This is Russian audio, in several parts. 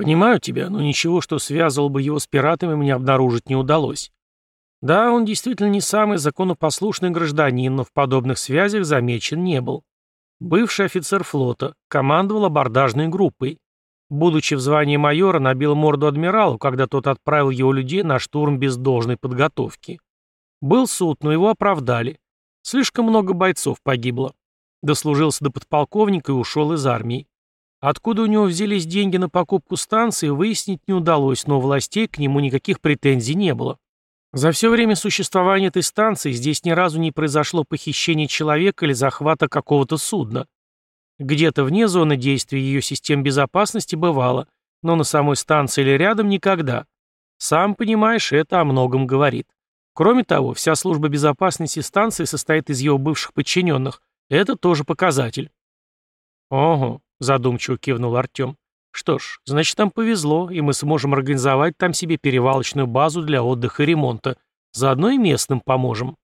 Понимаю тебя, но ничего, что связывало бы его с пиратами, мне обнаружить не удалось. Да, он действительно не самый законопослушный гражданин, но в подобных связях замечен не был. Бывший офицер флота, командовал абордажной группой. Будучи в звании майора, набил морду адмиралу, когда тот отправил его людей на штурм без должной подготовки. Был суд, но его оправдали. Слишком много бойцов погибло. Дослужился до подполковника и ушел из армии. Откуда у него взялись деньги на покупку станции, выяснить не удалось, но у властей к нему никаких претензий не было. За все время существования этой станции здесь ни разу не произошло похищения человека или захвата какого-то судна. Где-то вне зоны действия ее систем безопасности бывало, но на самой станции или рядом никогда. Сам понимаешь, это о многом говорит. Кроме того, вся служба безопасности станции состоит из его бывших подчиненных. Это тоже показатель. «Ого», — задумчиво кивнул Артем. Что ж, значит, там повезло, и мы сможем организовать там себе перевалочную базу для отдыха и ремонта. Заодно и местным поможем.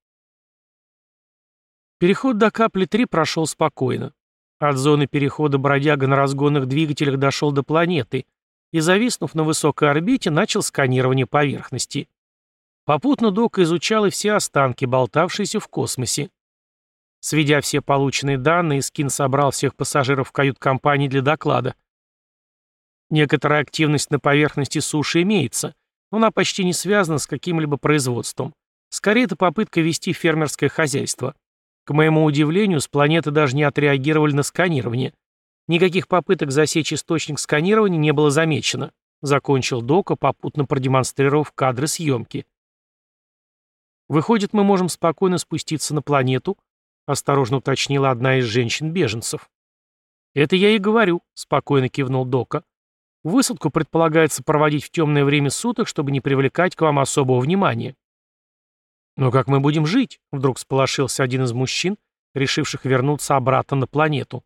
Переход до капли 3 прошел спокойно. От зоны перехода бродяга на разгонных двигателях дошел до планеты и, зависнув на высокой орбите, начал сканирование поверхности. Попутно Док изучал и все останки, болтавшиеся в космосе. Сведя все полученные данные, Скин собрал всех пассажиров в кают-компании для доклада – Некоторая активность на поверхности суши имеется, но она почти не связана с каким-либо производством. Скорее, это попытка вести фермерское хозяйство. К моему удивлению, с планеты даже не отреагировали на сканирование. Никаких попыток засечь источник сканирования не было замечено. Закончил Дока, попутно продемонстрировав кадры съемки. «Выходит, мы можем спокойно спуститься на планету?» — осторожно уточнила одна из женщин-беженцев. «Это я и говорю», — спокойно кивнул Дока. Высадку предполагается проводить в темное время суток, чтобы не привлекать к вам особого внимания. «Но как мы будем жить?» — вдруг сполошился один из мужчин, решивших вернуться обратно на планету.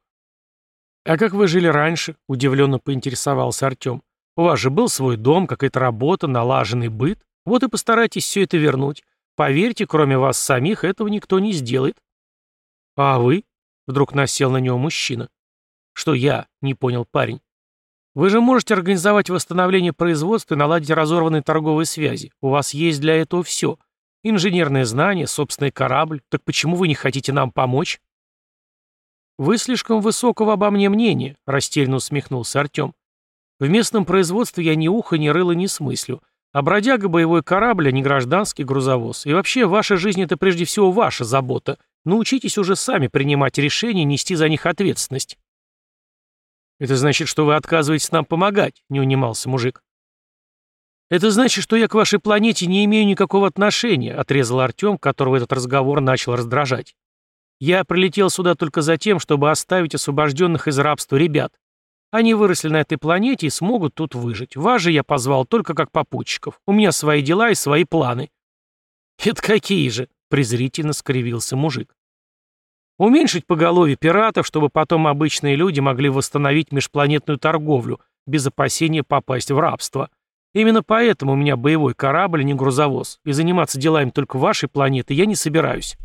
«А как вы жили раньше?» — удивленно поинтересовался Артем. «У вас же был свой дом, какая-то работа, налаженный быт. Вот и постарайтесь все это вернуть. Поверьте, кроме вас самих, этого никто не сделает». «А вы?» — вдруг насел на него мужчина. «Что я?» — не понял парень. Вы же можете организовать восстановление производства и наладить разорванные торговые связи. У вас есть для этого все. Инженерные знания, собственный корабль. Так почему вы не хотите нам помочь? Вы слишком высокого обо мне мнения, растерянно усмехнулся Артем. В местном производстве я ни уха, ни рыла не смыслю. А бродяга — боевой корабль, а не гражданский грузовоз. И вообще, ваша жизнь — это прежде всего ваша забота. Научитесь уже сами принимать решения и нести за них ответственность. «Это значит, что вы отказываетесь нам помогать», — не унимался мужик. «Это значит, что я к вашей планете не имею никакого отношения», — отрезал Артем, которого этот разговор начал раздражать. «Я прилетел сюда только за тем, чтобы оставить освобожденных из рабства ребят. Они выросли на этой планете и смогут тут выжить. Вас же я позвал только как попутчиков. У меня свои дела и свои планы». «Это какие же?» — презрительно скривился мужик. Уменьшить поголовье пиратов, чтобы потом обычные люди могли восстановить межпланетную торговлю, без опасения попасть в рабство. Именно поэтому у меня боевой корабль, а не грузовоз, и заниматься делами только вашей планеты я не собираюсь.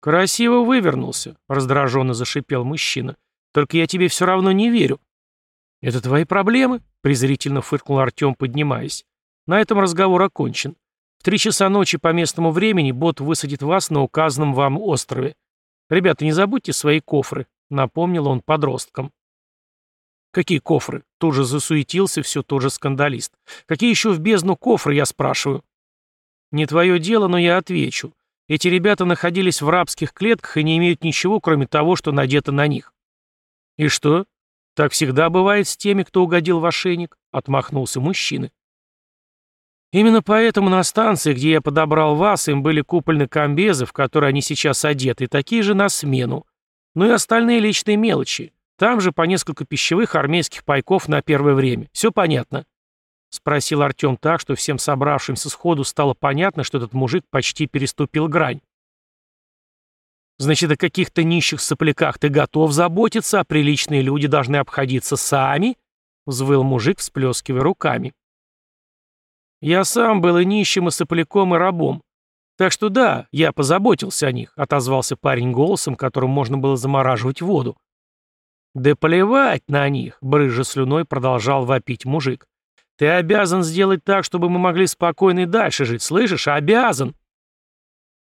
«Красиво вывернулся», — раздраженно зашипел мужчина. «Только я тебе все равно не верю». «Это твои проблемы?» — презрительно фыркнул Артем, поднимаясь. «На этом разговор окончен. Три часа ночи по местному времени бот высадит вас на указанном вам острове. «Ребята, не забудьте свои кофры», — напомнил он подросткам. «Какие кофры?» — тут же засуетился все тот же скандалист. «Какие еще в бездну кофры, я спрашиваю?» «Не твое дело, но я отвечу. Эти ребята находились в рабских клетках и не имеют ничего, кроме того, что надето на них». «И что? Так всегда бывает с теми, кто угодил в ошейник?» — отмахнулся мужчина. Именно поэтому на станции, где я подобрал вас, им были купольны комбезы, в которые они сейчас одеты, такие же на смену. Ну и остальные личные мелочи. Там же по несколько пищевых армейских пайков на первое время. Все понятно?» Спросил Артем так, что всем собравшимся сходу стало понятно, что этот мужик почти переступил грань. «Значит, о каких-то нищих сопляках ты готов заботиться, а приличные люди должны обходиться сами?» — взвыл мужик, всплескивая руками. Я сам был и нищим, и сопляком, и рабом. Так что да, я позаботился о них», — отозвался парень голосом, которым можно было замораживать воду. «Да плевать на них!» — брыжа слюной продолжал вопить мужик. «Ты обязан сделать так, чтобы мы могли спокойно и дальше жить, слышишь? Обязан!»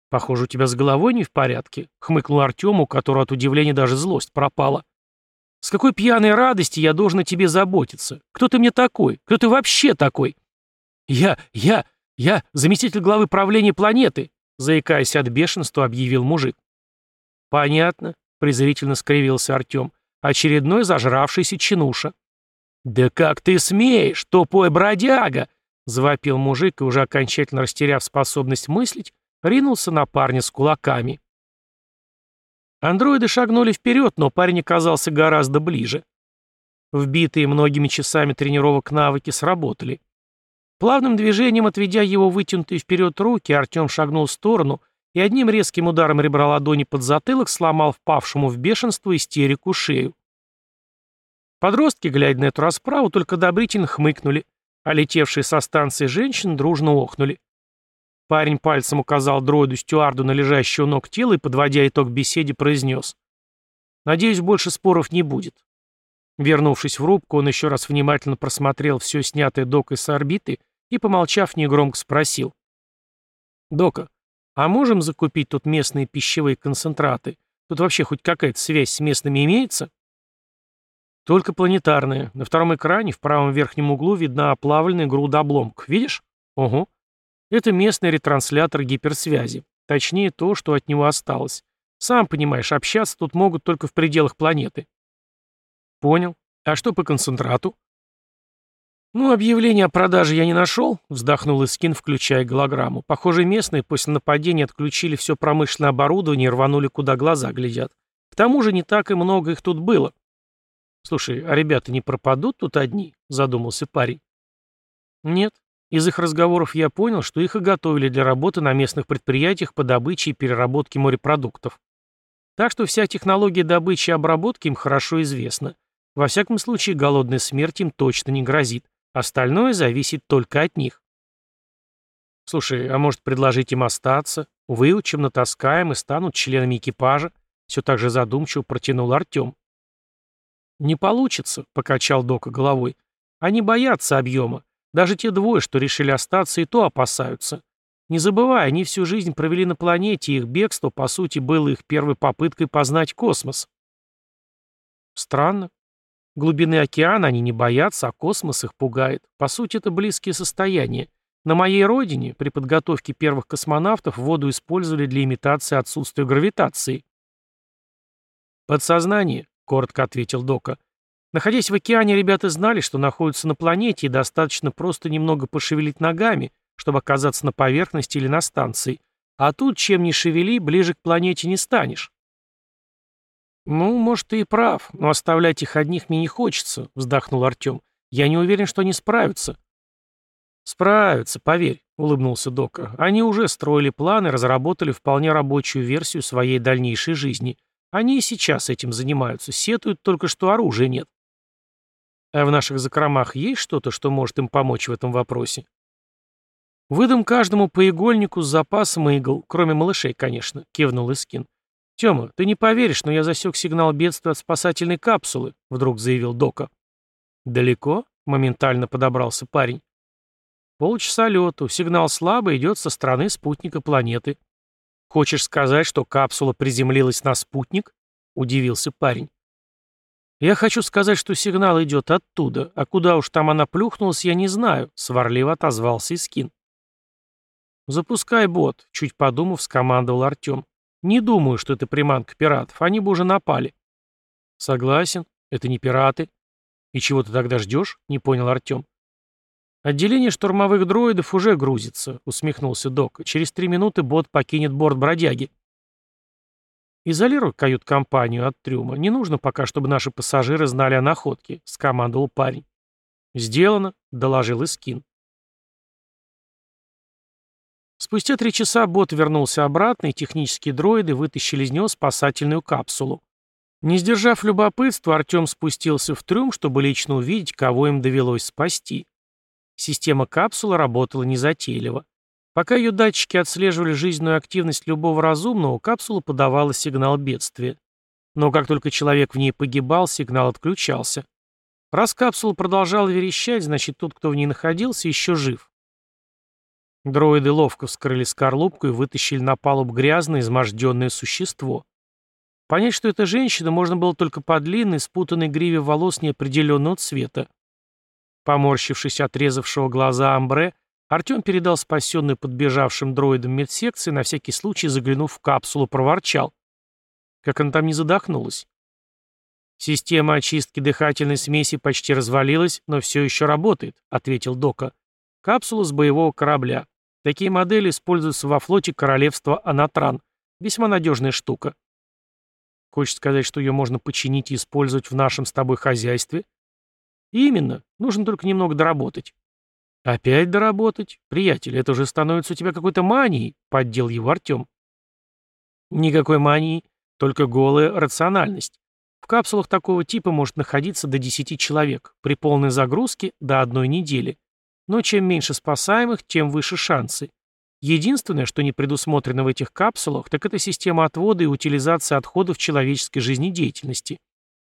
«Похоже, у тебя с головой не в порядке», — хмыкнул Артем, у которого от удивления даже злость пропала. «С какой пьяной радости я должен о тебе заботиться? Кто ты мне такой? Кто ты вообще такой?» «Я, я, я заместитель главы правления планеты», — заикаясь от бешенства, объявил мужик. «Понятно», — презрительно скривился Артем. «Очередной зажравшийся чинуша». «Да как ты смеешь, тупой бродяга!» — завопил мужик и, уже окончательно растеряв способность мыслить, ринулся на парня с кулаками. Андроиды шагнули вперед, но парень оказался гораздо ближе. Вбитые многими часами тренировок навыки сработали. Плавным движением, отведя его вытянутые вперед руки, Артем шагнул в сторону и одним резким ударом ребра ладони под затылок сломал впавшему в бешенство истерику шею. Подростки, глядя на эту расправу, только одобрительно хмыкнули, а летевшие со станции женщины дружно охнули. Парень пальцем указал дроиду стюарду на лежащего ног тела и, подводя итог беседе, произнес. «Надеюсь, больше споров не будет». Вернувшись в рубку, он еще раз внимательно просмотрел все снятое докой с орбиты и, помолчав, негромко спросил. «Дока, а можем закупить тут местные пищевые концентраты? Тут вообще хоть какая-то связь с местными имеется?» «Только планетарная. На втором экране в правом верхнем углу видна оплавленная груда обломков. Видишь? Ого. Это местный ретранслятор гиперсвязи. Точнее, то, что от него осталось. Сам понимаешь, общаться тут могут только в пределах планеты. Понял. А что по концентрату? Ну, объявление о продаже я не нашел, вздохнул Искин, включая голограмму. Похоже, местные после нападения отключили все промышленное оборудование и рванули, куда глаза глядят. К тому же не так и много их тут было. Слушай, а ребята не пропадут тут одни? Задумался парень. Нет, из их разговоров я понял, что их и готовили для работы на местных предприятиях по добыче и переработке морепродуктов. Так что вся технология добычи и обработки им хорошо известна. Во всяком случае, голодная смерть им точно не грозит. Остальное зависит только от них. Слушай, а может предложить им остаться? Выучим, натаскаем и станут членами экипажа? Все так же задумчиво протянул Артем. Не получится, покачал Дока головой. Они боятся объема. Даже те двое, что решили остаться, и то опасаются. Не забывай, они всю жизнь провели на планете, и их бегство, по сути, было их первой попыткой познать космос. Странно. Глубины океана они не боятся, а космос их пугает. По сути, это близкие состояния. На моей родине при подготовке первых космонавтов воду использовали для имитации отсутствия гравитации. «Подсознание», — коротко ответил Дока. Находясь в океане, ребята знали, что находятся на планете, и достаточно просто немного пошевелить ногами, чтобы оказаться на поверхности или на станции. А тут, чем ни шевели, ближе к планете не станешь. «Ну, может, ты и прав, но оставлять их одних мне не хочется», — вздохнул Артем. «Я не уверен, что они справятся». «Справятся, поверь», — улыбнулся Дока. «Они уже строили планы, разработали вполне рабочую версию своей дальнейшей жизни. Они и сейчас этим занимаются, сетуют только, что оружия нет». А в наших закромах есть что-то, что может им помочь в этом вопросе? Выдам каждому по игольнику с запасом игл, кроме малышей, конечно, кивнул Искин. Тёма, ты не поверишь, но я засек сигнал бедствия от спасательной капсулы, вдруг заявил Дока. Далеко? Моментально подобрался парень. Полчаса лету, сигнал слабый, идет со стороны спутника планеты. Хочешь сказать, что капсула приземлилась на спутник? Удивился парень. «Я хочу сказать, что сигнал идет оттуда, а куда уж там она плюхнулась, я не знаю», — сварливо отозвался Искин. «Запускай бот», — чуть подумав, скомандовал Артем. «Не думаю, что это приманка пиратов, они бы уже напали». «Согласен, это не пираты». «И чего ты тогда ждешь?» — не понял Артем. «Отделение штурмовых дроидов уже грузится», — усмехнулся Док. «Через три минуты бот покинет борт бродяги». «Изолируй кают-компанию от трюма. Не нужно пока, чтобы наши пассажиры знали о находке», — скомандовал парень. «Сделано», — доложил Искин. Спустя три часа бот вернулся обратно, и технические дроиды вытащили из него спасательную капсулу. Не сдержав любопытства, Артем спустился в трюм, чтобы лично увидеть, кого им довелось спасти. Система капсулы работала незатейливо. Пока ее датчики отслеживали жизненную активность любого разумного, капсула подавала сигнал бедствия. Но как только человек в ней погибал, сигнал отключался. Раз капсула продолжала верещать, значит, тот, кто в ней находился, еще жив. Дроиды ловко вскрыли скорлупку и вытащили на палубу грязное, изможденное существо. Понять, что это женщина, можно было только по длинной, спутанной гриве волос неопределенного цвета. Поморщившись от резавшего глаза амбре, Артем передал спасенную подбежавшим дроидам медсекции, на всякий случай заглянув в капсулу, проворчал. Как она там не задохнулась. «Система очистки дыхательной смеси почти развалилась, но все еще работает», — ответил Дока. «Капсула с боевого корабля. Такие модели используются во флоте королевства Анатран. Весьма надежная штука». «Хочешь сказать, что ее можно починить и использовать в нашем с тобой хозяйстве?» «Именно. Нужно только немного доработать». «Опять доработать? Приятель, это уже становится у тебя какой-то манией», — поддел его Артем. «Никакой мании, только голая рациональность. В капсулах такого типа может находиться до 10 человек, при полной загрузке — до одной недели. Но чем меньше спасаемых, тем выше шансы. Единственное, что не предусмотрено в этих капсулах, так это система отвода и утилизации отходов человеческой жизнедеятельности.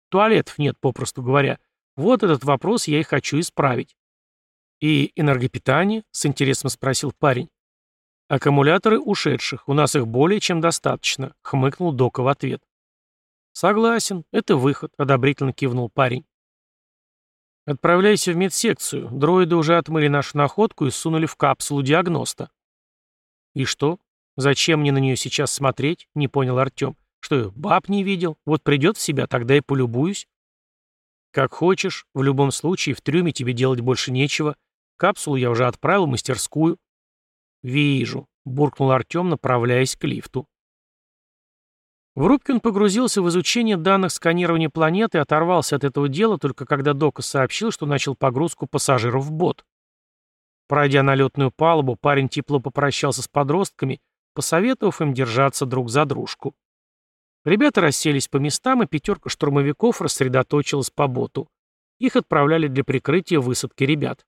Туалетов нет, попросту говоря. Вот этот вопрос я и хочу исправить. «И энергопитание?» — с интересом спросил парень. «Аккумуляторы ушедших. У нас их более чем достаточно», — хмыкнул Дока в ответ. «Согласен. Это выход», — одобрительно кивнул парень. «Отправляйся в медсекцию. Дроиды уже отмыли нашу находку и сунули в капсулу диагноста». «И что? Зачем мне на нее сейчас смотреть?» — не понял Артем. «Что, баб не видел? Вот придет в себя, тогда и полюбуюсь». «Как хочешь. В любом случае, в трюме тебе делать больше нечего. Капсулу я уже отправил в мастерскую. «Вижу», — буркнул Артем, направляясь к лифту. В рубке он погрузился в изучение данных сканирования планеты и оторвался от этого дела только когда Дока сообщил, что начал погрузку пассажиров в бот. Пройдя на летную палубу, парень тепло попрощался с подростками, посоветовав им держаться друг за дружку. Ребята расселись по местам, и пятерка штурмовиков рассредоточилась по боту. Их отправляли для прикрытия высадки ребят.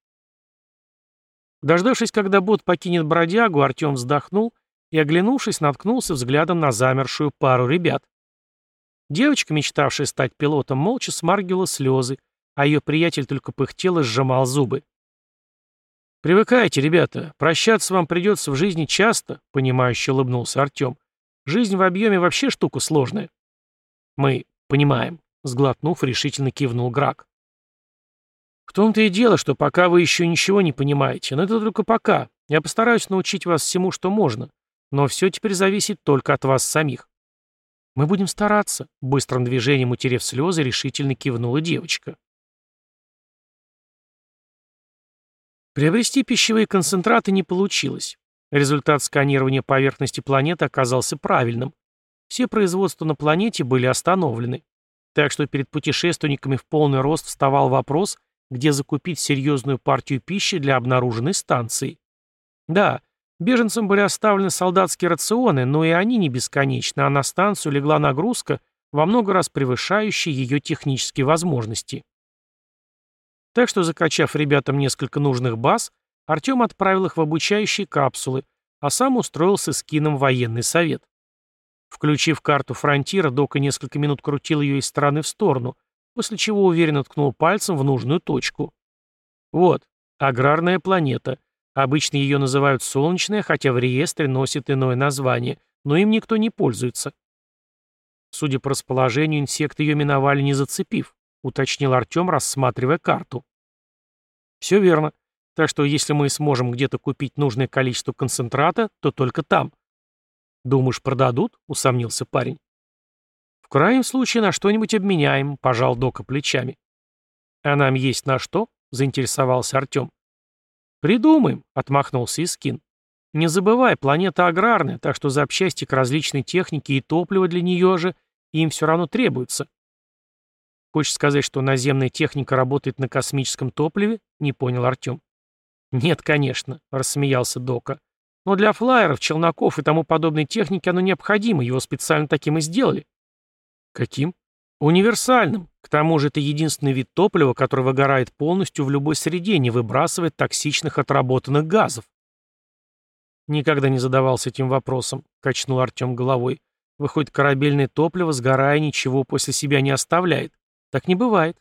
Дождавшись, когда бот покинет бродягу, Артем вздохнул и, оглянувшись, наткнулся взглядом на замершую пару ребят. Девочка, мечтавшая стать пилотом, молча смаргивала слезы, а ее приятель только пыхтел и сжимал зубы. «Привыкайте, ребята, прощаться вам придется в жизни часто», — понимающе улыбнулся Артем. «Жизнь в объеме вообще штука сложная». «Мы понимаем», — сглотнув, решительно кивнул Грак. В том-то и дело, что пока вы еще ничего не понимаете, но это только пока. Я постараюсь научить вас всему, что можно. Но все теперь зависит только от вас самих. Мы будем стараться, быстрым движением утерев слезы, решительно кивнула девочка. Приобрести пищевые концентраты не получилось. Результат сканирования поверхности планеты оказался правильным. Все производства на планете были остановлены. Так что перед путешественниками в полный рост вставал вопрос – где закупить серьезную партию пищи для обнаруженной станции. Да, беженцам были оставлены солдатские рационы, но и они не бесконечны, а на станцию легла нагрузка, во много раз превышающая ее технические возможности. Так что, закачав ребятам несколько нужных баз, Артем отправил их в обучающие капсулы, а сам устроился с кином военный совет. Включив карту фронтира, Дока несколько минут крутил ее из стороны в сторону, после чего уверенно ткнул пальцем в нужную точку. Вот, аграрная планета. Обычно ее называют солнечная, хотя в реестре носит иное название, но им никто не пользуется. Судя по расположению, инсекты ее миновали, не зацепив, уточнил Артем, рассматривая карту. Все верно. Так что если мы сможем где-то купить нужное количество концентрата, то только там. Думаешь, продадут? Усомнился парень крайнем случае на что-нибудь обменяем», — пожал Дока плечами. «А нам есть на что?» — заинтересовался Артем. «Придумаем», — отмахнулся Искин. «Не забывай, планета аграрная, так что запчасти к различной технике и топливо для нее же им все равно требуется». «Хочешь сказать, что наземная техника работает на космическом топливе?» — не понял Артем. «Нет, конечно», — рассмеялся Дока. «Но для флайеров, челноков и тому подобной техники оно необходимо, его специально таким и сделали». Каким? Универсальным. Тому же это единственный вид топлива, который выгорает полностью в любой среде, не выбрасывает токсичных отработанных газов. Никогда не задавался этим вопросом, качнул Артем головой. Выходит, корабельное топливо, сгорая, ничего после себя не оставляет. Так не бывает.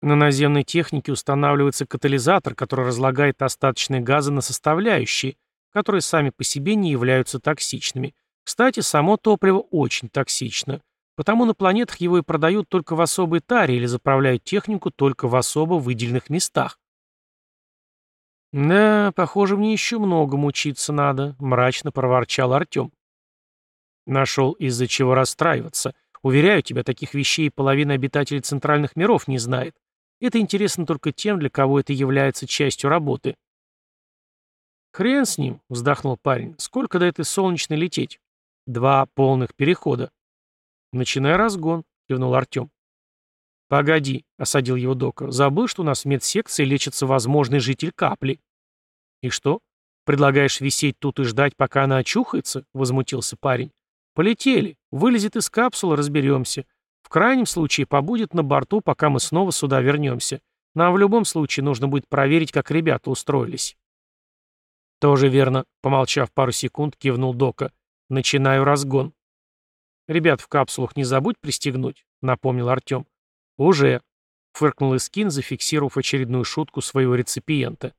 На наземной технике устанавливается катализатор, который разлагает остаточные газы на составляющие, которые сами по себе не являются токсичными. Кстати, само топливо очень токсично. Потому на планетах его и продают только в особой таре или заправляют технику только в особо выделенных местах. «Да, похоже, мне еще много учиться надо», — мрачно проворчал Артем. Нашел из-за чего расстраиваться. Уверяю тебя, таких вещей половина обитателей центральных миров не знает. Это интересно только тем, для кого это является частью работы. «Хрен с ним», — вздохнул парень. «Сколько до этой солнечной лететь?» «Два полных перехода». «Начинай разгон», — кивнул Артем. «Погоди», — осадил его Дока. «Забыл, что у нас в медсекции лечится возможный житель капли». «И что? Предлагаешь висеть тут и ждать, пока она очухается?» — возмутился парень. «Полетели. Вылезет из капсулы, разберемся. В крайнем случае побудет на борту, пока мы снова сюда вернемся. Нам в любом случае нужно будет проверить, как ребята устроились». «Тоже верно», — помолчав пару секунд, кивнул Дока. «Начинаю разгон». «Ребят в капсулах не забудь пристегнуть», — напомнил Артем. «Уже», — фыркнул Искин, зафиксировав очередную шутку своего реципиента.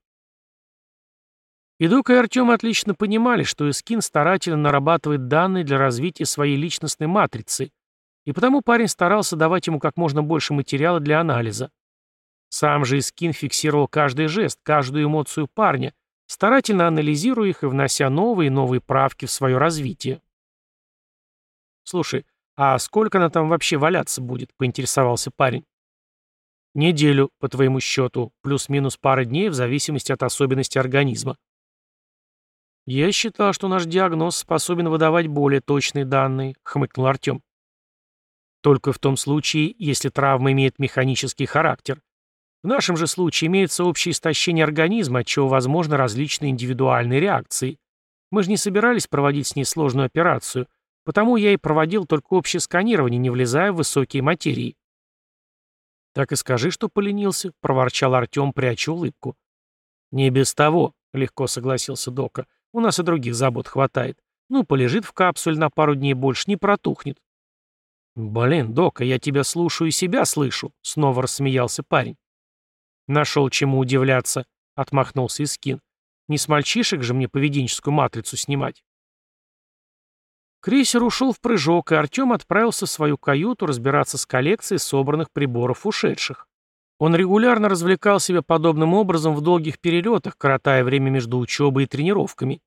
И Дука и Артем отлично понимали, что Искин старательно нарабатывает данные для развития своей личностной матрицы, и потому парень старался давать ему как можно больше материала для анализа. Сам же Искин фиксировал каждый жест, каждую эмоцию парня, старательно анализируя их и внося новые и новые правки в свое развитие. «Слушай, а сколько она там вообще валяться будет?» — поинтересовался парень. «Неделю, по твоему счету, плюс-минус пара дней в зависимости от особенностей организма», «Я считал, что наш диагноз способен выдавать более точные данные», — хмыкнул Артем. «Только в том случае, если травма имеет механический характер. В нашем же случае имеется общее истощение организма, от чего возможны различные индивидуальные реакции. Мы же не собирались проводить с ней сложную операцию, потому я и проводил только общее сканирование, не влезая в высокие материи». «Так и скажи, что поленился», — проворчал Артем, пряча улыбку. «Не без того», — легко согласился Дока. У нас и других забот хватает. Ну, полежит в капсуле на пару дней больше, не протухнет. «Блин, Дока, я тебя слушаю и себя слышу», — снова рассмеялся парень. «Нашел чему удивляться», — отмахнулся Искин. «Не с мальчишек же мне поведенческую матрицу снимать». Крейсер ушел в прыжок, и Артем отправился в свою каюту разбираться с коллекцией собранных приборов ушедших. Он регулярно развлекал себя подобным образом в долгих перелетах, коротая время между учебой и тренировками.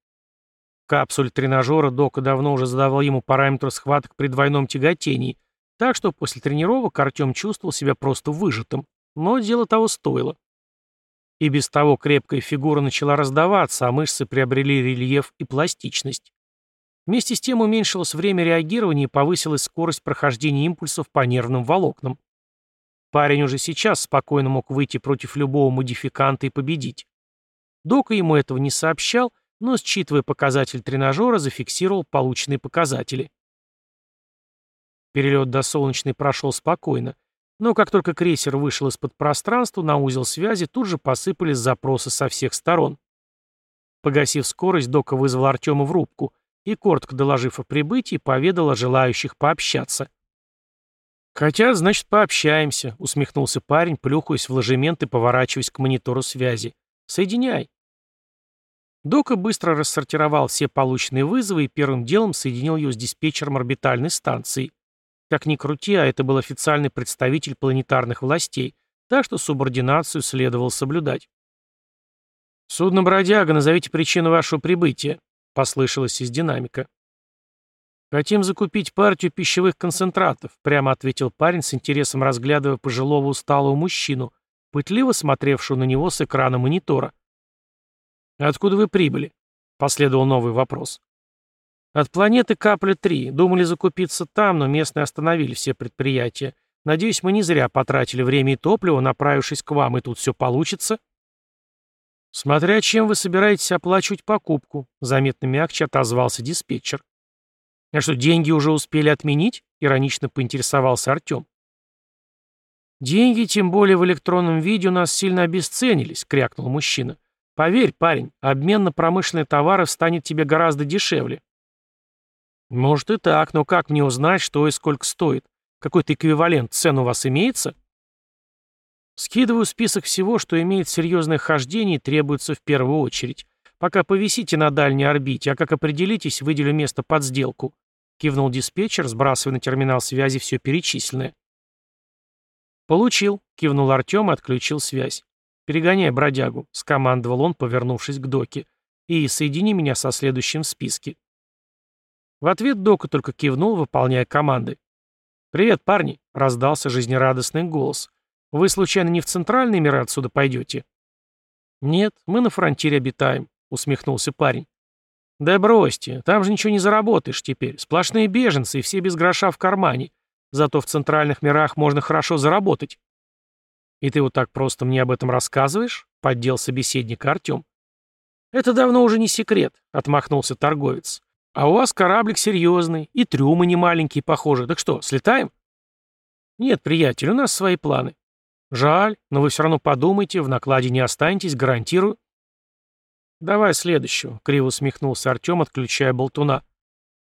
В капсуле тренажера Дока давно уже задавал ему параметры схваток при двойном тяготении, так что после тренировок Артем чувствовал себя просто выжатым, но дело того стоило. И без того крепкая фигура начала раздаваться, а мышцы приобрели рельеф и пластичность. Вместе с тем уменьшилось время реагирования и повысилась скорость прохождения импульсов по нервным волокнам. Парень уже сейчас спокойно мог выйти против любого модификанта и победить. Дока ему этого не сообщал, но, считывая показатель тренажера, зафиксировал полученные показатели. Перелет до Солнечной прошел спокойно, но как только крейсер вышел из-под пространства, на узел связи тут же посыпались запросы со всех сторон. Погасив скорость, Дока вызвал Артема в рубку и, коротко доложив о прибытии, поведал о желающих пообщаться. «Хотят, значит, пообщаемся», — усмехнулся парень, плюхаясь в ложемент и поворачиваясь к монитору связи. «Соединяй». Дока быстро рассортировал все полученные вызовы и первым делом соединил ее с диспетчером орбитальной станции. Как ни крути, а это был официальный представитель планетарных властей, так что субординацию следовало соблюдать. «Судно «Бродяга», назовите причину вашего прибытия», — послышалось из динамика. «Хотим закупить партию пищевых концентратов», — прямо ответил парень с интересом разглядывая пожилого усталого мужчину, пытливо смотревшего на него с экрана монитора. «Откуда вы прибыли?» — последовал новый вопрос. «От планеты Капля-3. Думали закупиться там, но местные остановили все предприятия. Надеюсь, мы не зря потратили время и топливо, направившись к вам, и тут все получится?» «Смотря чем вы собираетесь оплачивать покупку», — заметно мягче отозвался диспетчер. «А что, деньги уже успели отменить?» — иронично поинтересовался Артем. «Деньги, тем более в электронном виде, у нас сильно обесценились», — крякнул мужчина. «Поверь, парень, обмен на промышленные товары станет тебе гораздо дешевле». Может и так, но как мне узнать, что и сколько стоит? Какой-то эквивалент цен у вас имеется? Скидываю список всего, что имеет серьезное хождение и требуется в первую очередь. Пока повисите на дальней орбите, а как определитесь, выделю место под сделку. Кивнул диспетчер, сбрасывая на терминал связи все перечисленное. «Получил», — кивнул Артем и отключил связь. «Перегоняй бродягу», — скомандовал он, повернувшись к доке. «И соедини меня со следующим в списке». В ответ Дока только кивнул, выполняя команды. «Привет, парни!» — раздался жизнерадостный голос. «Вы, случайно, не в центральные миры отсюда пойдете?» «Нет, мы на фронтире обитаем», — усмехнулся парень. «Да бросьте, там же ничего не заработаешь теперь. Сплошные беженцы и все без гроша в кармане. Зато в центральных мирах можно хорошо заработать». «И ты вот так просто мне об этом рассказываешь?» — поддел собеседника Артем. «Это давно уже не секрет», — отмахнулся торговец. «А у вас кораблик серьезный, и трюмы не маленькие, похоже. Так что, слетаем?» «Нет, приятель, у нас свои планы». «Жаль, но вы все равно подумайте, в накладе не останетесь, гарантирую». «Давай следующего», — криво усмехнулся Артем, отключая болтуна.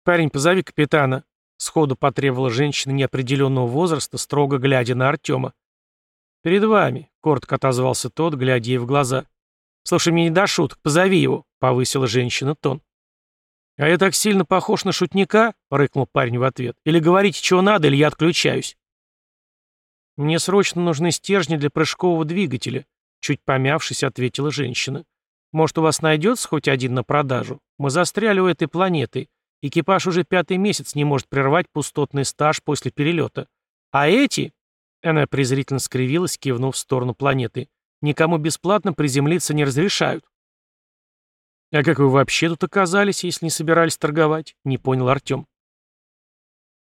«Парень, позови капитана», — сходу потребовала женщина неопределенного возраста, строго глядя на Артема. «Перед вами», — коротко отозвался тот, глядя ей в глаза. «Слушай, мне не до шуток, позови его», — повысила женщина тон. «А я так сильно похож на шутника?» — рыкнул парень в ответ. «Или говорите, чего надо, или я отключаюсь». «Мне срочно нужны стержни для прыжкового двигателя», — чуть помявшись, ответила женщина. Может, у вас найдется хоть один на продажу? Мы застряли у этой планеты. Экипаж уже пятый месяц не может прервать пустотный стаж после перелета. А эти...» Она презрительно скривилась, кивнув в сторону планеты. «Никому бесплатно приземлиться не разрешают». «А как вы вообще тут оказались, если не собирались торговать?» — не понял Артем.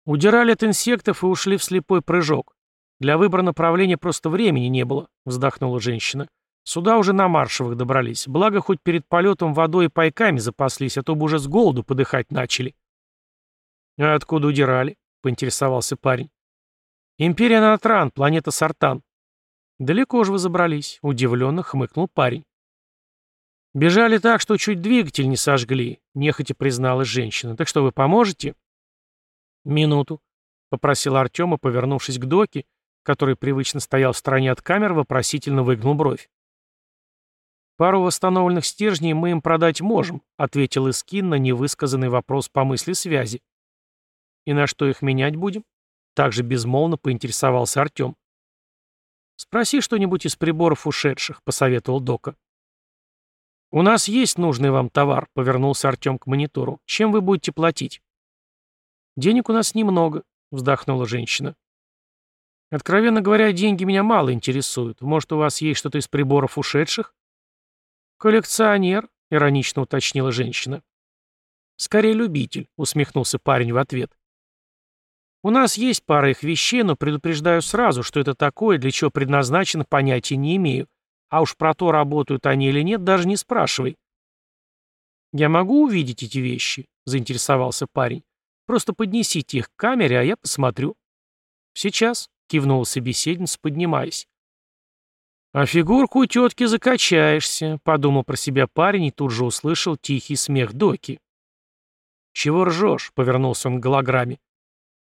«Удирали от инсектов и ушли в слепой прыжок. Для выбора направления просто времени не было», — вздохнула женщина. Сюда уже на маршевых добрались. Благо, хоть перед полетом водой и пайками запаслись, а то бы уже с голоду подыхать начали. «А откуда удирали?» — поинтересовался парень. «Империя Натран, планета Сартан». «Далеко же вы забрались», — удивленно хмыкнул парень. «Бежали так, что чуть двигатель не сожгли», — нехотя призналась женщина. «Так что, вы поможете?» «Минуту», — попросил Артема, повернувшись к Доке, который привычно стоял в стороне от камер, вопросительно выгнул бровь. «Пару восстановленных стержней мы им продать можем», ответил Искин на невысказанный вопрос по мысли связи. «И на что их менять будем?» Также безмолвно поинтересовался Артем. «Спроси что-нибудь из приборов ушедших», — посоветовал Дока. «У нас есть нужный вам товар», — повернулся Артем к монитору. «Чем вы будете платить?» «Денег у нас немного», — вздохнула женщина. «Откровенно говоря, деньги меня мало интересуют. Может, у вас есть что-то из приборов ушедших?» «Коллекционер», — иронично уточнила женщина. «Скорее любитель», — усмехнулся парень в ответ. «У нас есть пара их вещей, но предупреждаю сразу, что это такое, для чего предназначено, понятия не имею. А уж про то, работают они или нет, даже не спрашивай». «Я могу увидеть эти вещи?» — заинтересовался парень. «Просто поднесите их к камере, а я посмотрю». «Сейчас», — кивнула собеседница, поднимаясь. «А фигурку у тетки закачаешься», — подумал про себя парень и тут же услышал тихий смех Доки. «Чего ржешь?» — повернулся он к голограмме.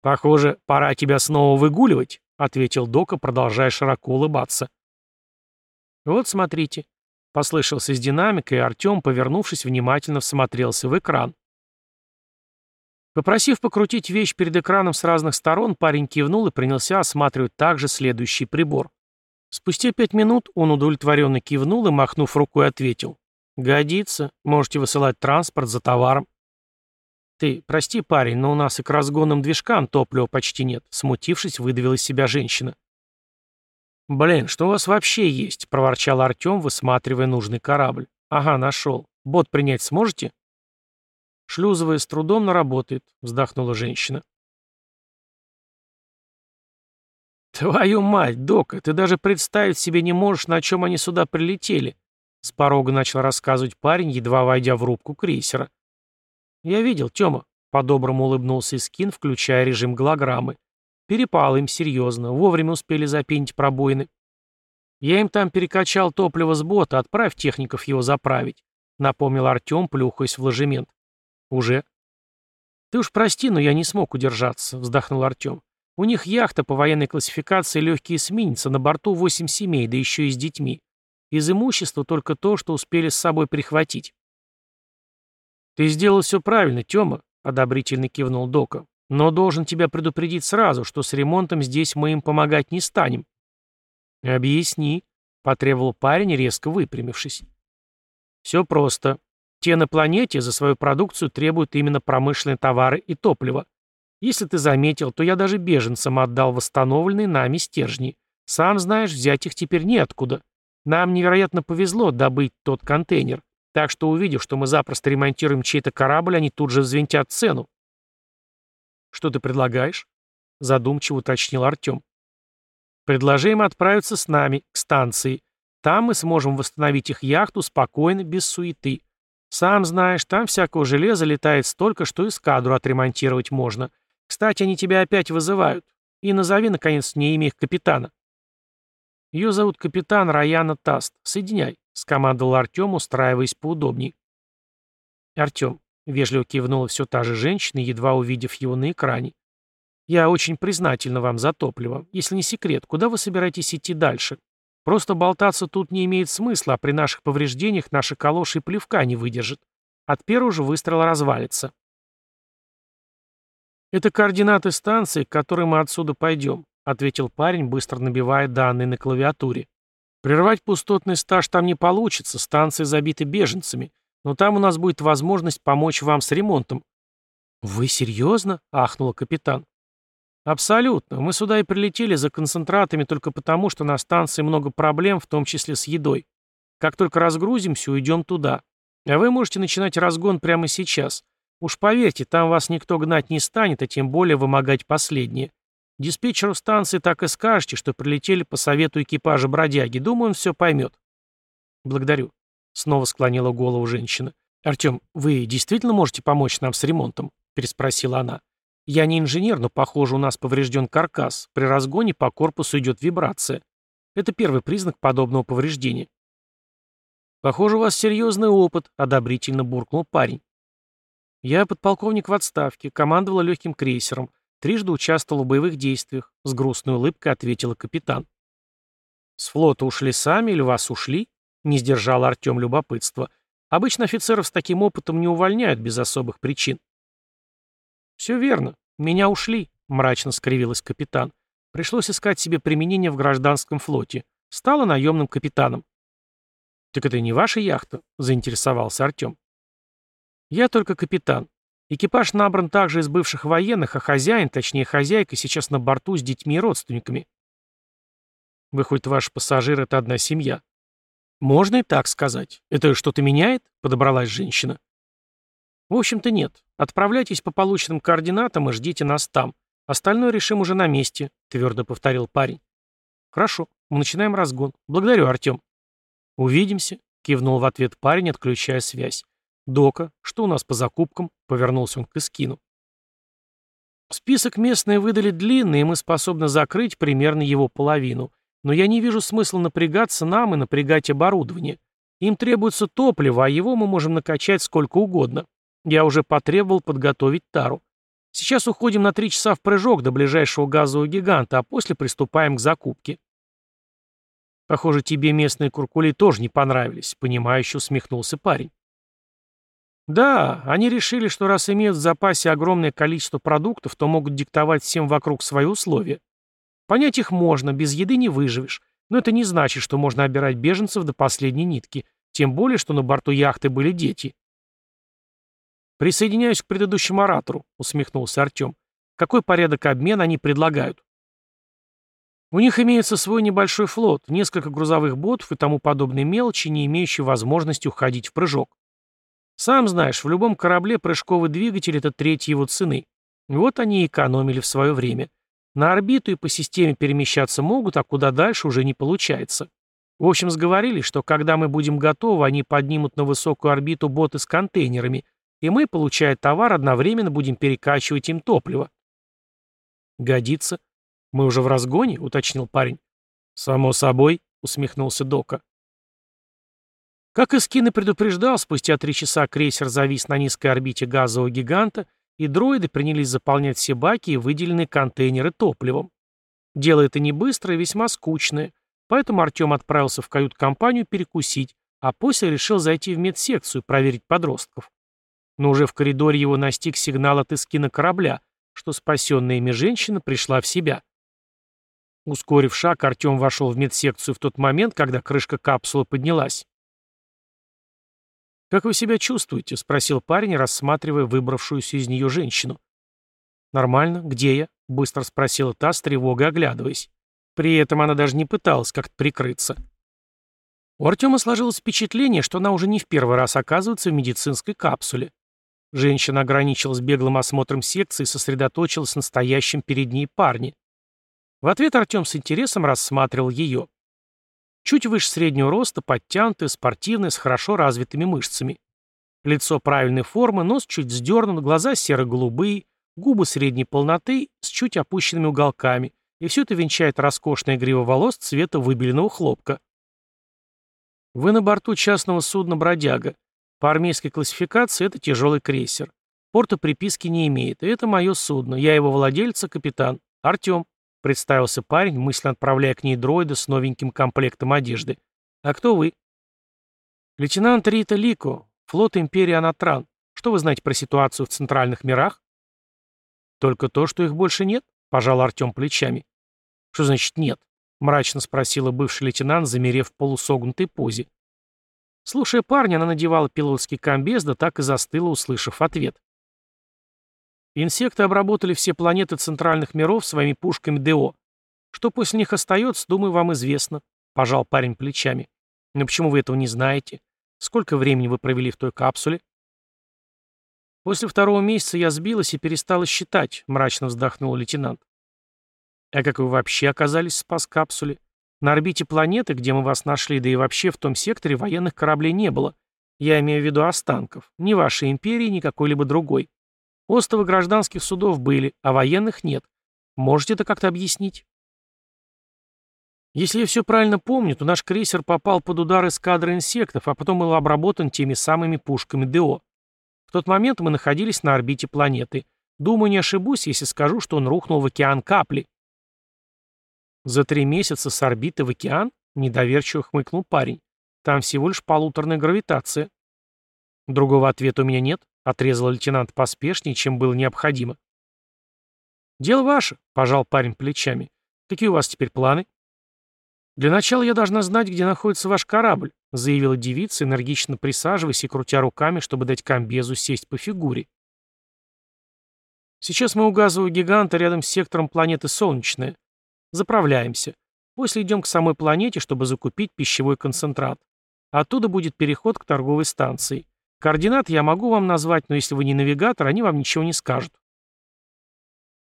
«Похоже, пора тебя снова выгуливать», — ответил Дока, продолжая широко улыбаться. «Вот смотрите», — послышался из динамика, и Артем, повернувшись, внимательно всмотрелся в экран. Попросив покрутить вещь перед экраном с разных сторон, парень кивнул и принялся осматривать также следующий прибор. Спустя пять минут он удовлетворенно кивнул и, махнув рукой, ответил. «Годится. Можете высылать транспорт за товаром». «Ты, прости, парень, но у нас и к разгонным движкам топлива почти нет», смутившись, выдавила из себя женщина. «Блин, что у вас вообще есть?» — проворчал Артем, высматривая нужный корабль. «Ага, нашел. Бот принять сможете?» «Шлюзовая с трудом, но работает», — вздохнула женщина. «Твою мать, Дока, ты даже представить себе не можешь, на чем они сюда прилетели!» С порога начал рассказывать парень, едва войдя в рубку крейсера. «Я видел, Тёма», — по-доброму улыбнулся Искин, включая режим голограммы. «Перепало им серьезно, вовремя успели запенить пробоины». «Я им там перекачал топливо с бота, отправь техников его заправить», — напомнил Артем, плюхаясь в ложемент. «Уже?» «Ты уж прости, но я не смог удержаться», — вздохнул Артем. «У них яхта по военной классификации легкие эсминец, на борту восемь семей, да еще и с детьми. Из имущества только то, что успели с собой прихватить». «Ты сделал все правильно, Тёма», — одобрительно кивнул Дока. «Но должен тебя предупредить сразу, что с ремонтом здесь мы им помогать не станем». «Объясни», — потребовал парень, резко выпрямившись. «Все просто. Те на планете за свою продукцию требуют именно промышленные товары и топливо. Если ты заметил, то я даже беженцам отдал восстановленные нами стержни. Сам знаешь, взять их теперь неоткуда. Нам невероятно повезло добыть тот контейнер. Так что, увидев, что мы запросто ремонтируем чей-то корабль, они тут же взвинтят цену. «Что ты предлагаешь?» — задумчиво уточнил Артем. «Предложи им отправиться с нами, к станции. Там мы сможем восстановить их яхту спокойно, без суеты. Сам знаешь, там всякого железа летает столько, что эскадру отремонтировать можно. Кстати, они тебя опять вызывают. И назови, наконец, мне имя их капитана. Ее зовут капитан Раяна Таст. Соединяй, — скомандовал Артем, устраиваясь поудобней. Артем, — вежливо кивнула все та же женщина, едва увидев его на экране. Я очень признательна вам за топливо. Если не секрет, куда вы собираетесь идти дальше? Просто болтаться тут не имеет смысла, а при наших повреждениях наша калоша и плевка не выдержит. От первого же выстрела развалится. «Это координаты станции, к которой мы отсюда пойдем», ответил парень, быстро набивая данные на клавиатуре. «Прервать пустотный стаж там не получится, станции забиты беженцами, но там у нас будет возможность помочь вам с ремонтом». «Вы серьезно?» — ахнула капитан. Абсолютно. Мы сюда и прилетели за концентратами только потому, что на станции много проблем, в том числе с едой. Как только разгрузимся, уйдем туда. А вы можете начинать разгон прямо сейчас. Уж поверьте, там вас никто гнать не станет, а тем более вымогать последнее. Диспетчеру станции так и скажете, что прилетели по совету экипажа бродяги. Думаю, он все поймет. Благодарю. Снова склонила голову женщина. Артем, вы действительно можете помочь нам с ремонтом? Переспросила она. Я не инженер, но, похоже, у нас поврежден каркас. При разгоне по корпусу идет вибрация. Это первый признак подобного повреждения. «Похоже, у вас серьезный опыт», — одобрительно буркнул парень. «Я подполковник в отставке, командовала легким крейсером, трижды участвовал в боевых действиях», — с грустной улыбкой ответила капитан. «С флота ушли сами или вас ушли?» — не сдержал Артем любопытства. «Обычно офицеров с таким опытом не увольняют без особых причин». «Все верно. Меня ушли», — мрачно скривилась капитан. «Пришлось искать себе применение в гражданском флоте. Стала наемным капитаном». «Так это не ваша яхта?» — заинтересовался Артем. «Я только капитан. Экипаж набран также из бывших военных, а хозяин, точнее хозяйка, сейчас на борту с детьми и родственниками». «Выходит, ваши пассажиры — это одна семья?» «Можно и так сказать. Это что-то меняет?» — подобралась женщина. «В общем-то нет. Отправляйтесь по полученным координатам и ждите нас там. Остальное решим уже на месте», — твердо повторил парень. «Хорошо, мы начинаем разгон. Благодарю, Артем». «Увидимся», — кивнул в ответ парень, отключая связь. «Дока, что у нас по закупкам?» — повернулся он к Искину. «Список местные выдали длинный, и мы способны закрыть примерно его половину. Но я не вижу смысла напрягаться нам и напрягать оборудование. Им требуется топливо, а его мы можем накачать сколько угодно. Я уже потребовал подготовить тару. Сейчас уходим на три часа в прыжок до ближайшего газового гиганта, а после приступаем к закупке. Похоже, тебе местные куркули тоже не понравились, понимающе усмехнулся парень. Да, они решили, что раз имеют в запасе огромное количество продуктов, то могут диктовать всем вокруг свои условия. Понять их можно, без еды не выживешь, но это не значит, что можно обирать беженцев до последней нитки, тем более, что на борту яхты были дети. «Присоединяюсь к предыдущему оратору», — усмехнулся Артем. «Какой порядок обмена они предлагают?» У них имеется свой небольшой флот, несколько грузовых ботов и тому подобные мелочи, не имеющие возможности уходить в прыжок. Сам знаешь, в любом корабле прыжковый двигатель — это треть его цены. Вот они и экономили в свое время. На орбиту и по системе перемещаться могут, а куда дальше уже не получается. В общем, сговорились, что когда мы будем готовы, они поднимут на высокую орбиту боты с контейнерами — и мы, получая товар, одновременно будем перекачивать им топливо. «Годится. Мы уже в разгоне?» — уточнил парень. «Само собой», — усмехнулся Дока. Как и Скин и предупреждал, спустя три часа крейсер завис на низкой орбите газового гиганта, и дроиды принялись заполнять все баки и выделенные контейнеры топливом. Дело это не быстрое и весьма скучное, поэтому Артем отправился в кают-компанию перекусить, а после решил зайти в медсекцию, проверить подростков. Но уже в коридоре его настиг сигнал от эскина корабля, что спасенная ими женщина пришла в себя. Ускорив шаг, Артем вошел в медсекцию в тот момент, когда крышка капсулы поднялась. «Как вы себя чувствуете?» — спросил парень, рассматривая выбравшуюся из нее женщину. «Нормально. Где я?» — быстро спросила та, с тревогой оглядываясь. При этом она даже не пыталась как-то прикрыться. У Артема сложилось впечатление, что она уже не в первый раз оказывается в медицинской капсуле. Женщина ограничилась беглым осмотром секции и сосредоточилась на стоящем перед ней парне. В ответ Артем с интересом рассматривал ее. Чуть выше среднего роста, подтянутая, спортивная, с хорошо развитыми мышцами. Лицо правильной формы, нос чуть сдернут, глаза серо-голубые, губы средней полноты с чуть опущенными уголками, и все это венчает роскошная грива волос цвета выбеленного хлопка. Вы на борту частного судна «Бродяга». По армейской классификации это тяжелый крейсер. Порта приписки не имеет, и это мое судно. Я его владелец капитан. Артем. Представился парень, мысленно отправляя к ней дроида с новеньким комплектом одежды. А кто вы? Лейтенант Рита Лико, флот Империи Анатран. Что вы знаете про ситуацию в центральных мирах? Только то, что их больше нет, пожал Артем плечами. Что значит нет? — мрачно спросила бывший лейтенант, замерев в полусогнутой позе. Слушая парня, она надевала пилотский комбез, да так и застыла, услышав ответ. Инсекты обработали все планеты центральных миров своими пушками ДО. Что после них остается, думаю, вам известно. Пожал парень плечами. Но почему вы этого не знаете? Сколько времени вы провели в той капсуле? После второго месяца я сбилась и перестала считать, мрачно вздохнул лейтенант. А как вы вообще оказались в спас-капсуле? На орбите планеты, где мы вас нашли, да и вообще в том секторе военных кораблей не было. Я имею в виду останков. Ни вашей империи, ни какой-либо другой. Островы гражданских судов были, а военных нет. Можете это как-то объяснить? Если я все правильно помню, то наш крейсер попал под удар эскадры инсектов, а потом был обработан теми самыми пушками ДО. В тот момент мы находились на орбите планеты. Думаю, не ошибусь, если скажу, что он рухнул в океан капли. «За три месяца с орбиты в океан?» — недоверчиво хмыкнул парень. «Там всего лишь полуторная гравитация». «Другого ответа у меня нет», — отрезал лейтенант поспешнее, чем было необходимо. «Дело ваше», — пожал парень плечами. «Какие у вас теперь планы?» «Для начала я должна знать, где находится ваш корабль», — заявила девица, энергично присаживаясь и крутя руками, чтобы дать комбезу сесть по фигуре. «Сейчас мы у газового гиганта рядом с сектором планеты Солнечная. Заправляемся. После идем к самой планете, чтобы закупить пищевой концентрат. Оттуда будет переход к торговой станции. Координаты я могу вам назвать, но если вы не навигатор, они вам ничего не скажут.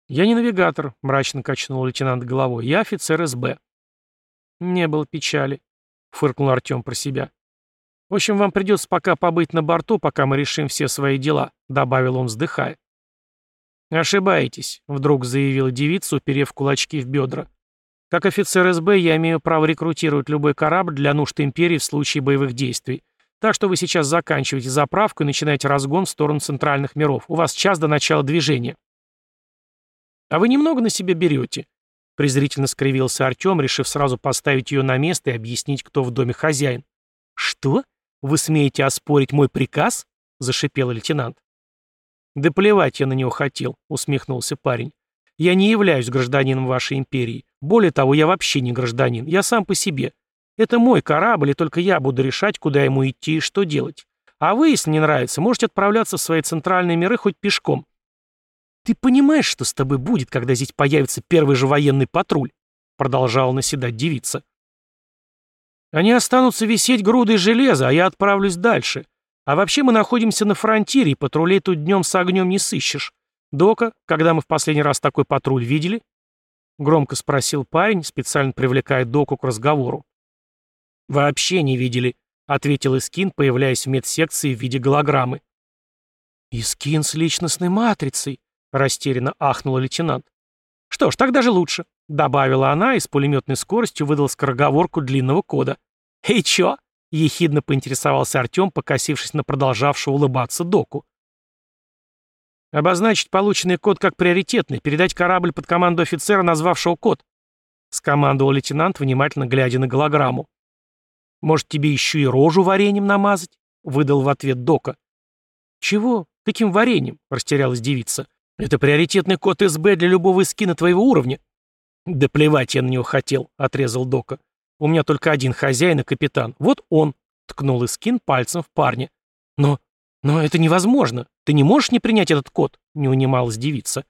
«Я не навигатор», — мрачно качнул лейтенант головой. «Я офицер СБ». «Не было печали», — фыркнул Артем про себя. «В общем, вам придется пока побыть на борту, пока мы решим все свои дела», — добавил он, вздыхая. «Ошибаетесь», — вдруг заявила девица, уперев кулачки в бедра. «Как офицер СБ я имею право рекрутировать любой корабль для нужд Империи в случае боевых действий. Так что вы сейчас заканчиваете заправку и начинаете разгон в сторону центральных миров. У вас час до начала движения». «А вы немного на себя берете?» — презрительно скривился Артем, решив сразу поставить ее на место и объяснить, кто в доме хозяин. «Что? Вы смеете оспорить мой приказ?» — зашипел лейтенант. «Да плевать я на него хотел», — усмехнулся парень. «Я не являюсь гражданином вашей империи. Более того, я вообще не гражданин. Я сам по себе. Это мой корабль, и только я буду решать, куда ему идти и что делать. А вы, если не нравится, можете отправляться в свои центральные миры хоть пешком». «Ты понимаешь, что с тобой будет, когда здесь появится первый же военный патруль?» — продолжала наседать девица. «Они останутся висеть грудой железа, а я отправлюсь дальше. А вообще мы находимся на фронтире, и патрулей тут днем с огнем не сыщешь. Дока, когда мы в последний раз такой патруль видели?» Громко спросил парень, специально привлекая Доку к разговору. «Вообще не видели», — ответил Искин, появляясь в медсекции в виде голограммы. «Искин с личностной матрицей», — растерянно ахнула лейтенант. «Что ж, так даже лучше», — добавила она и с пулеметной скоростью выдала скороговорку длинного кода. «Эй, чё?» — ехидно поинтересовался Артем, покосившись на продолжавшего улыбаться доку. Обозначить полученный код как приоритетный, передать корабль под команду офицера, назвавшего код. Скомандовал лейтенант, внимательно глядя на голограмму. «Может, тебе еще и рожу вареньем намазать?» — выдал в ответ Дока. «Чего? Каким вареньем?» — растерялась девица. «Это приоритетный код СБ для любого эскина твоего уровня». «Да плевать я на него хотел», — отрезал Дока. «У меня только один хозяин и капитан. Вот он», — ткнул Искин пальцем в парня. «Но... но это невозможно. Ты не можешь не принять этот код?» — не унималась девица.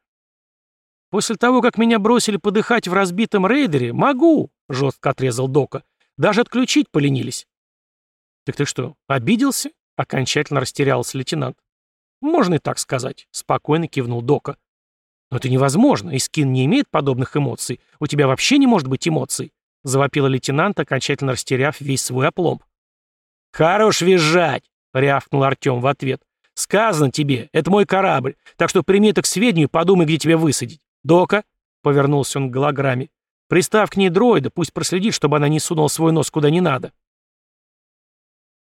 «После того, как меня бросили подыхать в разбитом рейдере, могу», — жестко отрезал Дока. «Даже отключить поленились». «Так ты что, обиделся?» — окончательно растерялся лейтенант. «Можно и так сказать», — спокойно кивнул Дока. «Но это невозможно, и скин не имеет подобных эмоций. У тебя вообще не может быть эмоций», — завопила лейтенант, окончательно растеряв весь свой опломб. «Хорош визжать!» — рявкнул Артем в ответ. «Сказано тебе, это мой корабль, так что прими это к сведению и подумай, где тебя высадить. Дока?» — повернулся он к голограмме. «Пристав к ней дроида, пусть проследит, чтобы она не сунула свой нос куда не надо».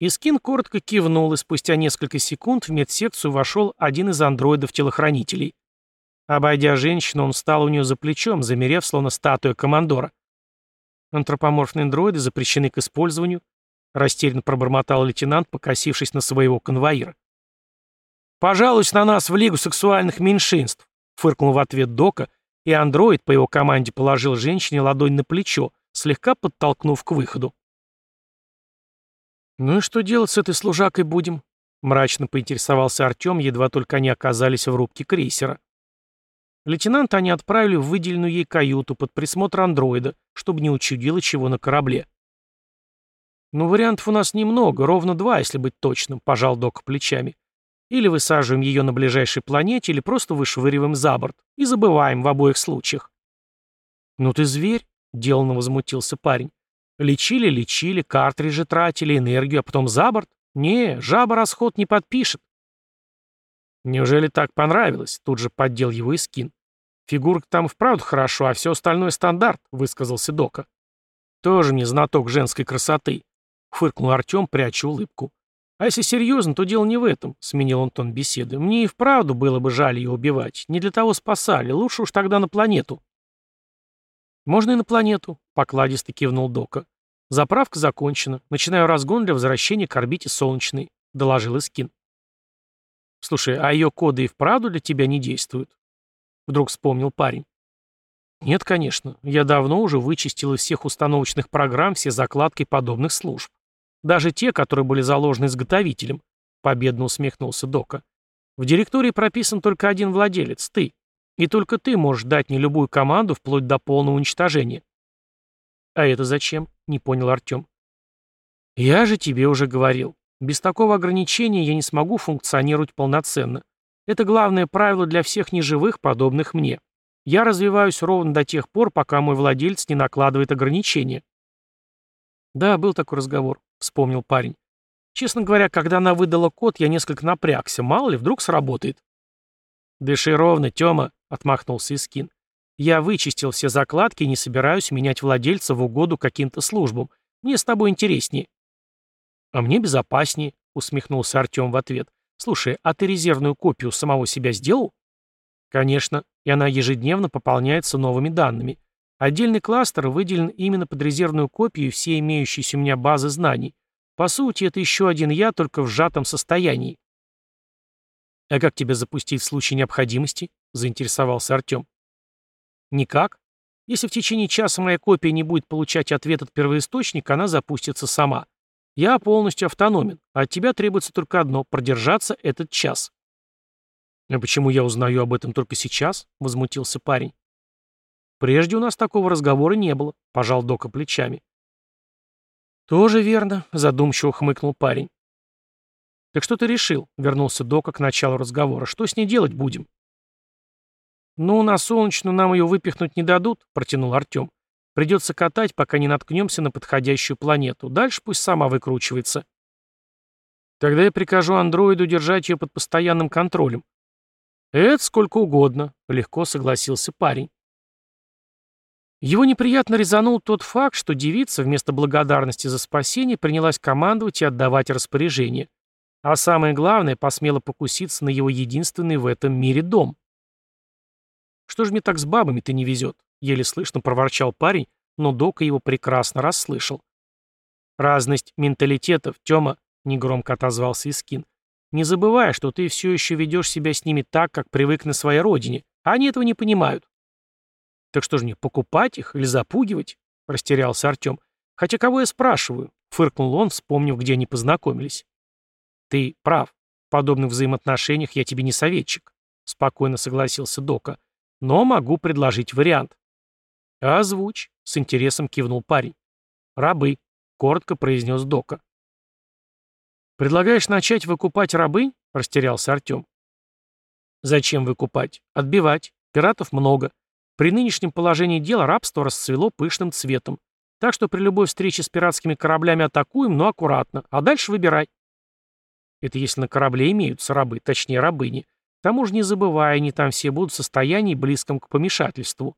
Искин коротко кивнул, и спустя несколько секунд в медсекцию вошел один из андроидов-телохранителей. Обойдя женщину, он встал у нее за плечом, замерев, словно статуя командора. Антропоморфные дроиды запрещены к использованию, растерянно пробормотал лейтенант, покосившись на своего конвоира. «Пожалуйся на нас в Лигу сексуальных меньшинств», фыркнул в ответ Дока, и андроид по его команде положил женщине ладонь на плечо, слегка подтолкнув к выходу. «Ну и что делать с этой служакой будем?» — мрачно поинтересовался Артем, едва только они оказались в рубке крейсера. Лейтенанта они отправили в выделенную ей каюту под присмотр андроида, чтобы не учудило чего на корабле. «Ну, вариантов у нас немного, ровно два, если быть точным», — пожал Док плечами. «Или высаживаем ее на ближайшей планете, или просто вышвыриваем за борт. И забываем в обоих случаях». «Ну ты зверь», — деланно возмутился парень. Лечили, лечили, картриджи тратили, энергию, а потом за борт? Не, жаба расход не подпишет. Неужели так понравилось? Тут же поддел его и скин. Фигурка там вправду хорошо, а все остальное стандарт, высказался Дока. Тоже мне знаток женской красоты. Фыркнул Артем, пряча улыбку. А если серьезно, то дело не в этом, сменил он тон беседы. Мне и вправду было бы жаль ее убивать. Не для того спасали, лучше уж тогда на планету. «Можно и на планету», — покладисто кивнул Дока. «Заправка закончена. Начинаю разгон для возвращения к орбите солнечной», — доложил Искин. «Слушай, а ее коды и вправду для тебя не действуют?» Вдруг вспомнил парень. «Нет, конечно. Я давно уже вычистил из всех установочных программ все закладки подобных служб. Даже те, которые были заложены изготовителем», — победно усмехнулся Дока. «В директории прописан только один владелец — ты. И только ты можешь дать мне любую команду вплоть до полного уничтожения. А это зачем? Не понял Артем. Я же тебе уже говорил. Без такого ограничения я не смогу функционировать полноценно. Это главное правило для всех неживых, подобных мне. Я развиваюсь ровно до тех пор, пока мой владелец не накладывает ограничения. Да, был такой разговор, вспомнил парень. Честно говоря, когда она выдала код, я несколько напрягся. Мало ли, вдруг сработает. «Дыши ровно, Тёма», — отмахнулся Искин. «Я вычистил все закладки и не собираюсь менять владельца в угоду каким-то службам. Мне с тобой интереснее». «А мне безопаснее», — усмехнулся Артём в ответ. «Слушай, а ты резервную копию самого себя сделал?» «Конечно, и она ежедневно пополняется новыми данными. Отдельный кластер выделен именно под резервную копию все имеющиеся у меня базы знаний. По сути, это еще один я, только в сжатом состоянии. «А как тебя запустить в случае необходимости?» — заинтересовался Артем. «Никак. Если в течение часа моя копия не будет получать ответ от первоисточника, она запустится сама. Я полностью автономен, от тебя требуется только одно — продержаться этот час». «А почему я узнаю об этом только сейчас?» — возмутился парень. «Прежде у нас такого разговора не было», — пожал Дока плечами. «Тоже верно», — задумчиво хмыкнул парень. «Так что ты решил?» — вернулся Дока к началу разговора. «Что с ней делать будем?» «Ну, на солнечную нам ее выпихнуть не дадут», — протянул Артем. «Придется катать, пока не наткнемся на подходящую планету. Дальше пусть сама выкручивается». «Тогда я прикажу андроиду держать ее под постоянным контролем». «Это сколько угодно», — легко согласился парень. Его неприятно резанул тот факт, что девица вместо благодарности за спасение принялась командовать и отдавать распоряжение. А самое главное, посмела покуситься на его единственный в этом мире дом. «Что ж мне так с бабами-то не везет?» — еле слышно проворчал парень, но Дока его прекрасно расслышал. «Разность менталитетов, Тёма», — негромко отозвался Искин. «Не забывай, что ты все еще ведешь себя с ними так, как привык на своей родине, а они этого не понимают». «Так что же мне, покупать их или запугивать?» — растерялся Артем. «Хотя кого я спрашиваю?» — фыркнул он, вспомнив, где они познакомились. «Ты прав. В подобных взаимоотношениях я тебе не советчик», — спокойно согласился Дока. «Но могу предложить вариант». «Озвучь», — с интересом кивнул парень. «Рабы», — коротко произнес Дока. «Предлагаешь начать выкупать рабы?» — растерялся Артем. «Зачем выкупать? Отбивать. Пиратов много. При нынешнем положении дела рабство расцвело пышным цветом. Так что при любой встрече с пиратскими кораблями атакуем, но аккуратно. А дальше выбирай. Это если на корабле имеются рабы, точнее рабыни. К тому же не забывая, они там все будут в состоянии близком к помешательству.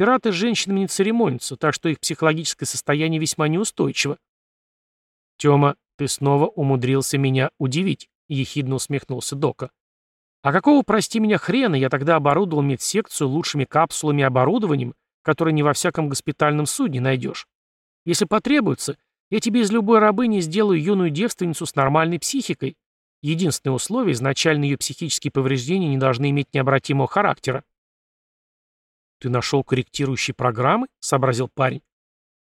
Пираты с женщинами не церемонятся, так что их психологическое состояние весьма неустойчиво. «Тёма, ты снова умудрился меня удивить», — ехидно усмехнулся Дока. «А какого, прости меня, хрена я тогда оборудовал медсекцию лучшими капсулами и оборудованием, которые не во всяком госпитальном судне найдешь? Если потребуется, я тебе из любой рабыни сделаю юную девственницу с нормальной психикой. Единственное условие – изначально ее психические повреждения не должны иметь необратимого характера. «Ты нашел корректирующие программы?» – сообразил парень.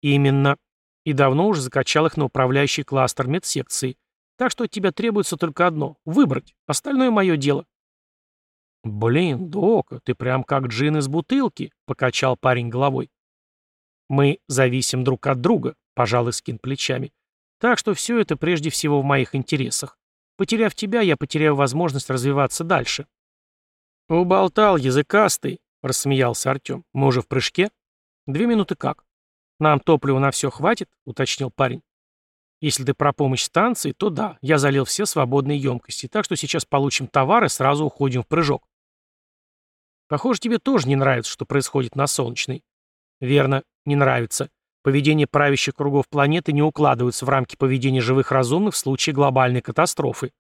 «Именно. И давно уже закачал их на управляющий кластер медсекции. Так что от тебя требуется только одно – выбрать. Остальное мое дело». «Блин, Дока, ты прям как джин из бутылки», — покачал парень головой. «Мы зависим друг от друга», — пожал Искин плечами. «Так что все это прежде всего в моих интересах. Потеряв тебя, я потеряю возможность развиваться дальше». «Уболтал, языкастый», — рассмеялся Артем. «Мы уже в прыжке?» «Две минуты как?» «Нам топлива на все хватит?» — уточнил парень. «Если ты про помощь станции, то да, я залил все свободные емкости, так что сейчас получим товар и сразу уходим в прыжок». Похоже, тебе тоже не нравится, что происходит на Солнечной. Верно, не нравится. Поведение правящих кругов планеты не укладывается в рамки поведения живых разумных в случае глобальной катастрофы.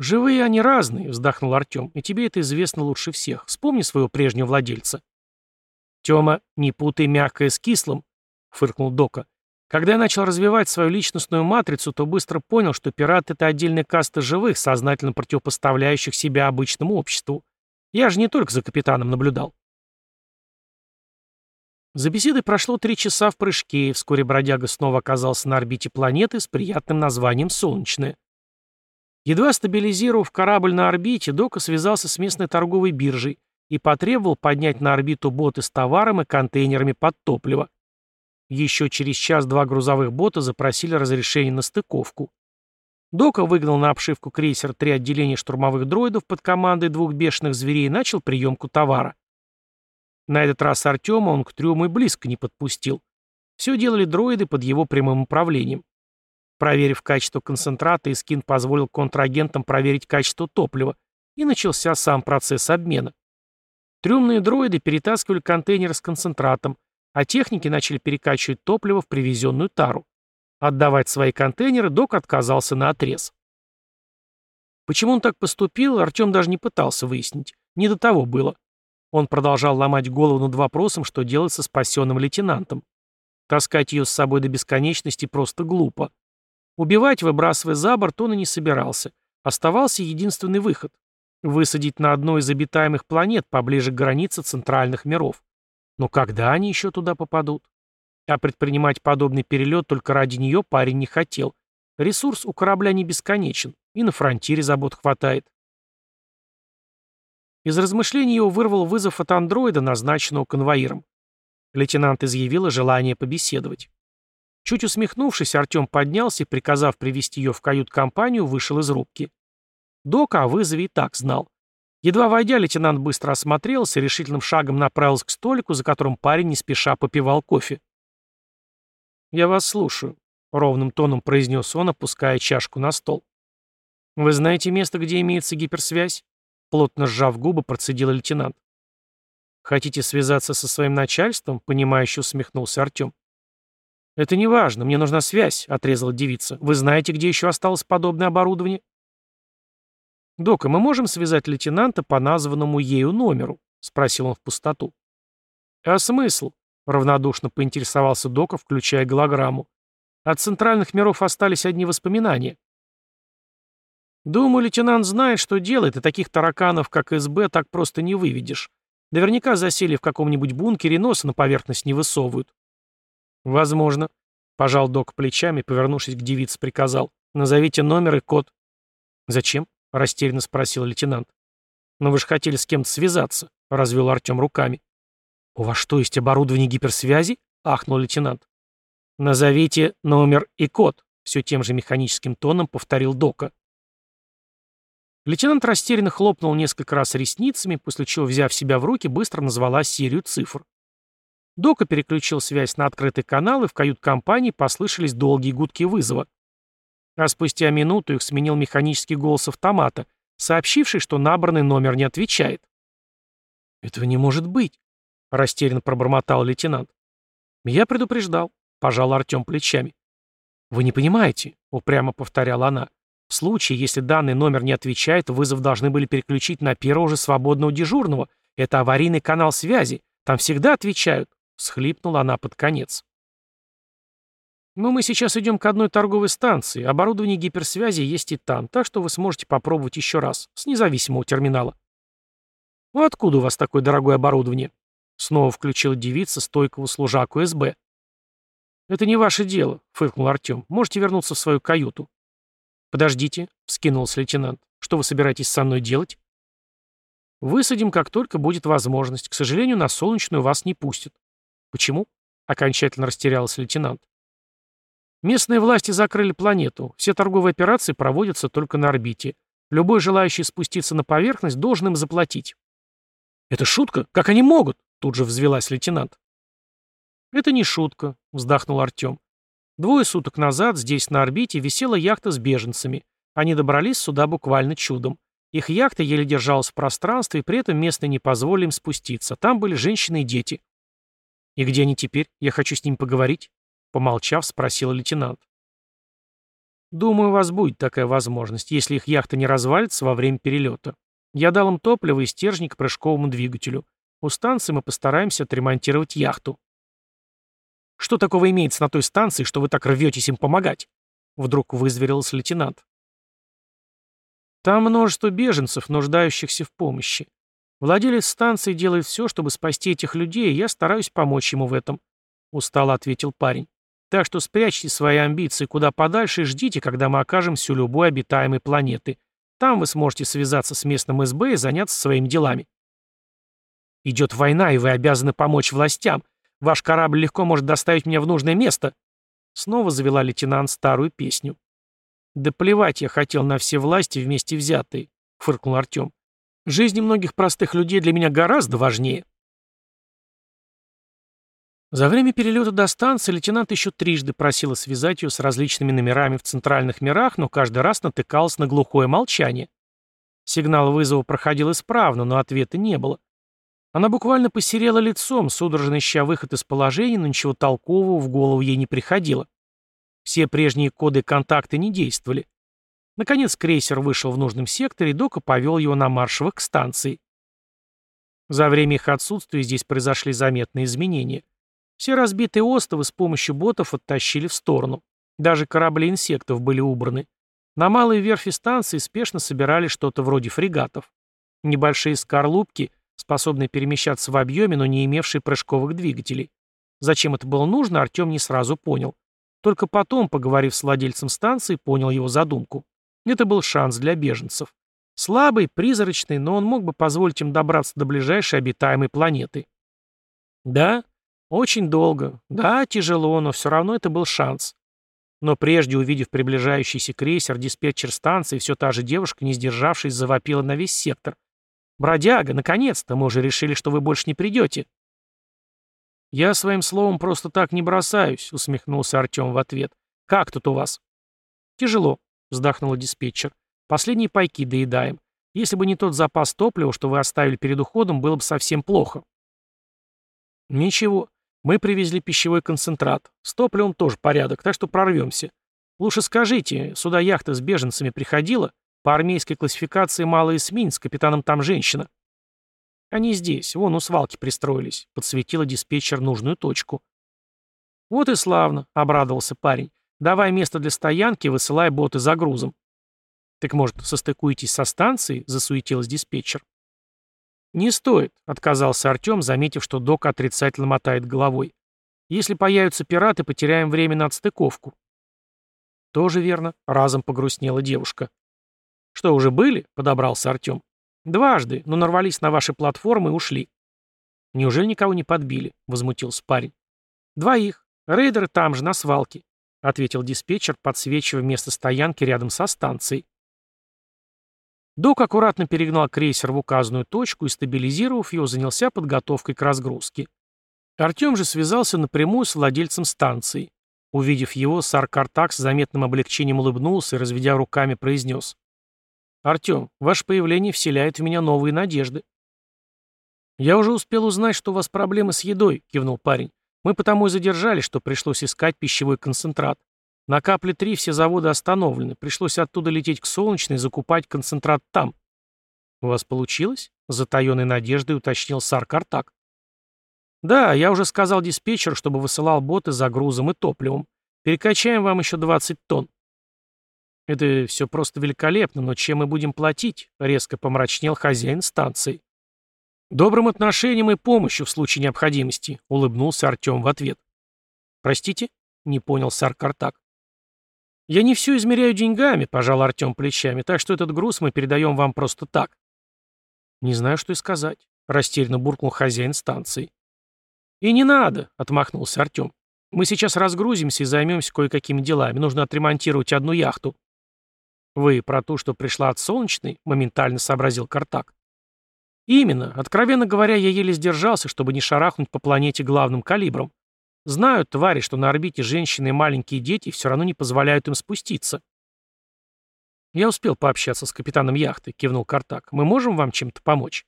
«Живые они разные», — вздохнул Артем, — «и тебе это известно лучше всех. Вспомни своего прежнего владельца». «Тема, не путай мягкое с кислым», — фыркнул Дока. «Когда я начал развивать свою личностную матрицу, то быстро понял, что пират — это отдельная каста живых, сознательно противопоставляющих себя обычному обществу. Я же не только за капитаном наблюдал. За беседой прошло три часа в прыжке, и вскоре бродяга снова оказался на орбите планеты с приятным названием «Солнечная». Едва стабилизировав корабль на орбите, Дока связался с местной торговой биржей и потребовал поднять на орбиту боты с товаром и контейнерами под топливо. Еще через час два грузовых бота запросили разрешение на стыковку. Дока выгнал на обшивку крейсер три отделения штурмовых дроидов под командой двух бешеных зверей и начал приемку товара. На этот раз Артема он к трюму и близко не подпустил. Все делали дроиды под его прямым управлением. Проверив качество концентрата, Искин позволил контрагентам проверить качество топлива, и начался сам процесс обмена. Трюмные дроиды перетаскивали контейнеры с концентратом, а техники начали перекачивать топливо в привезенную тару. Отдавать свои контейнеры док отказался на отрез. Почему он так поступил, Артем даже не пытался выяснить. Не до того было. Он продолжал ломать голову над вопросом, что делать со спасенным лейтенантом. Таскать ее с собой до бесконечности просто глупо. Убивать, выбрасывая за борт, он и не собирался. Оставался единственный выход — высадить на одной из обитаемых планет поближе к границе центральных миров. Но когда они еще туда попадут? А предпринимать подобный перелет только ради нее парень не хотел. Ресурс у корабля не бесконечен, и на фронтире забот хватает. Из размышлений его вырвал вызов от андроида, назначенного конвоиром. Лейтенант изъявила желание побеседовать. Чуть усмехнувшись, Артем поднялся и, приказав привести ее в кают-компанию, вышел из рубки. Дока о вызове и так знал. Едва войдя, лейтенант быстро осмотрелся и решительным шагом направился к столику, за которым парень не спеша попивал кофе. «Я вас слушаю», — ровным тоном произнес он, опуская чашку на стол. «Вы знаете место, где имеется гиперсвязь?» Плотно сжав губы, процедил лейтенант. «Хотите связаться со своим начальством?» — понимающе усмехнулся Артем. «Это не важно, мне нужна связь», — отрезала девица. «Вы знаете, где еще осталось подобное оборудование?» «Дока, мы можем связать лейтенанта по названному ею номеру?» — спросил он в пустоту. «А смысл?» — равнодушно поинтересовался Дока, включая голограмму. «От центральных миров остались одни воспоминания». «Думаю, лейтенант знает, что делает, и таких тараканов, как СБ, так просто не выведешь. Наверняка засели в каком-нибудь бункере, носа на поверхность не высовывают. «Возможно», — пожал док плечами, повернувшись к девице, приказал. «Назовите номер и код». «Зачем?» — растерянно спросил лейтенант. «Но вы же хотели с кем-то связаться», — развел Артем руками. «У вас что, есть оборудование гиперсвязи?» — ахнул лейтенант. «Назовите номер и код», — все тем же механическим тоном повторил Дока. Лейтенант растерянно хлопнул несколько раз ресницами, после чего, взяв себя в руки, быстро назвала серию цифр. Дока переключил связь на открытый канал, и в кают-компании послышались долгие гудки вызова. А спустя минуту их сменил механический голос автомата, сообщивший, что набранный номер не отвечает. «Этого не может быть», — растерянно пробормотал лейтенант. «Я предупреждал», — пожал Артем плечами. «Вы не понимаете», — упрямо повторяла она. «В случае, если данный номер не отвечает, вызов должны были переключить на первого же свободного дежурного. Это аварийный канал связи. Там всегда отвечают всхлипнула она под конец. Но мы сейчас идем к одной торговой станции. Оборудование гиперсвязи есть и там, так что вы сможете попробовать еще раз, с независимого терминала. «Ну откуда у вас такое дорогое оборудование?» Снова включила девица стойкого служаку СБ. «Это не ваше дело», — фыркнул Артем. «Можете вернуться в свою каюту». «Подождите», — вскинулся лейтенант. «Что вы собираетесь со мной делать?» «Высадим, как только будет возможность. К сожалению, на солнечную вас не пустят. Почему? Окончательно растерялся лейтенант. Местные власти закрыли планету. Все торговые операции проводятся только на орбите. Любой желающий спуститься на поверхность должен им заплатить. Это шутка? Как они могут? Тут же взвелась лейтенант. Это не шутка, вздохнул Артем. Двое суток назад здесь на орбите висела яхта с беженцами. Они добрались сюда буквально чудом. Их яхта еле держалась в пространстве, и при этом местные не позволили им спуститься. Там были женщины и дети. «И где они теперь? Я хочу с ним поговорить», — помолчав, спросил лейтенант. «Думаю, у вас будет такая возможность, если их яхта не развалится во время перелета. Я дал им топливо и стержни к прыжковому двигателю. У станции мы постараемся отремонтировать яхту». «Что такого имеется на той станции, что вы так рветесь им помогать?» Вдруг вызверился лейтенант. «Там множество беженцев, нуждающихся в помощи. Владелец станции делает все, чтобы спасти этих людей, и я стараюсь помочь ему в этом», — устало ответил парень. «Так что спрячьте свои амбиции куда подальше и ждите, когда мы окажемся у любой обитаемой планеты. Там вы сможете связаться с местным СБ и заняться своими делами». «Идет война, и вы обязаны помочь властям. Ваш корабль легко может доставить меня в нужное место», — снова завела лейтенант старую песню. «Да плевать я хотел на все власти вместе взятые», — фыркнул Артем. Жизни многих простых людей для меня гораздо важнее. За время перелета до станции лейтенант еще трижды просила связать ее с различными номерами в центральных мирах, но каждый раз натыкалась на глухое молчание. Сигнал вызова проходил исправно, но ответа не было. Она буквально посерела лицом, судорожно ища выход из положения, но ничего толкового в голову ей не приходило. Все прежние коды контакта не действовали. Наконец крейсер вышел в нужном секторе, и Дока повел его на маршевых к станции. За время их отсутствия здесь произошли заметные изменения. Все разбитые остовы с помощью ботов оттащили в сторону. Даже корабли инсектов были убраны. На малой верфи станции спешно собирали что-то вроде фрегатов. Небольшие скорлупки, способные перемещаться в объеме, но не имевшие прыжковых двигателей. Зачем это было нужно, Артем не сразу понял. Только потом, поговорив с владельцем станции, понял его задумку. Это был шанс для беженцев. Слабый, призрачный, но он мог бы позволить им добраться до ближайшей обитаемой планеты. Да, очень долго, да, тяжело, но все равно это был шанс. Но прежде, увидев приближающийся крейсер, диспетчер станции, все та же девушка, не сдержавшись, завопила на весь сектор. «Бродяга, наконец-то! Мы уже решили, что вы больше не придете!» «Я своим словом просто так не бросаюсь», — усмехнулся Артем в ответ. «Как тут у вас?» «Тяжело вздохнула диспетчер. Последние пайки доедаем. Если бы не тот запас топлива, что вы оставили перед уходом, было бы совсем плохо. Ничего. Мы привезли пищевой концентрат. С топливом тоже порядок, так что прорвемся. Лучше скажите, сюда яхта с беженцами приходила? По армейской классификации малый эсминец, капитаном там женщина. Они здесь, вон у свалки пристроились, подсветила диспетчер нужную точку. Вот и славно, обрадовался парень. Давай место для стоянки, высылай боты за грузом. Так может, состыкуетесь со станцией? Засуетилась диспетчер. «Не стоит», — отказался Артем, заметив, что док отрицательно мотает головой. «Если появятся пираты, потеряем время на отстыковку». «Тоже верно», — разом погрустнела девушка. «Что, уже были?» — подобрался Артем. «Дважды, но нарвались на ваши платформы и ушли». «Неужели никого не подбили?» — возмутился парень. «Двоих. Рейдеры там же, на свалке», — ответил диспетчер, подсвечивая место стоянки рядом со станцией. Док аккуратно перегнал крейсер в указанную точку и, стабилизировав его, занялся подготовкой к разгрузке. Артем же связался напрямую с владельцем станции. Увидев его, Сар Картак с заметным облегчением улыбнулся и, разведя руками, произнес. «Артем, ваше появление вселяет в меня новые надежды». «Я уже успел узнать, что у вас проблемы с едой», — кивнул парень. «Мы потому и задержались, что пришлось искать пищевой концентрат. На капле 3 все заводы остановлены. Пришлось оттуда лететь к Солнечной и закупать концентрат там. У вас получилось? Затаенной надеждой уточнил Сар Картак. Да, я уже сказал диспетчеру, чтобы высылал боты за грузом и топливом. Перекачаем вам еще 20 тонн. Это все просто великолепно, но чем мы будем платить? Резко помрачнел хозяин станции. Добрым отношением и помощью в случае необходимости, улыбнулся Артем в ответ. Простите? Не понял Сар Картак. «Я не все измеряю деньгами», — пожал Артем плечами, «так что этот груз мы передаем вам просто так». «Не знаю, что и сказать», — растерянно буркнул хозяин станции. «И не надо», — отмахнулся Артем. «Мы сейчас разгрузимся и займемся кое-какими делами. Нужно отремонтировать одну яхту». «Вы про ту, что пришла от Солнечной?» — моментально сообразил Картак. «Именно. Откровенно говоря, я еле сдержался, чтобы не шарахнуть по планете главным калибром. Знают, твари, что на орбите женщины и маленькие дети все равно не позволяют им спуститься. «Я успел пообщаться с капитаном яхты», — кивнул Картак. «Мы можем вам чем-то помочь?»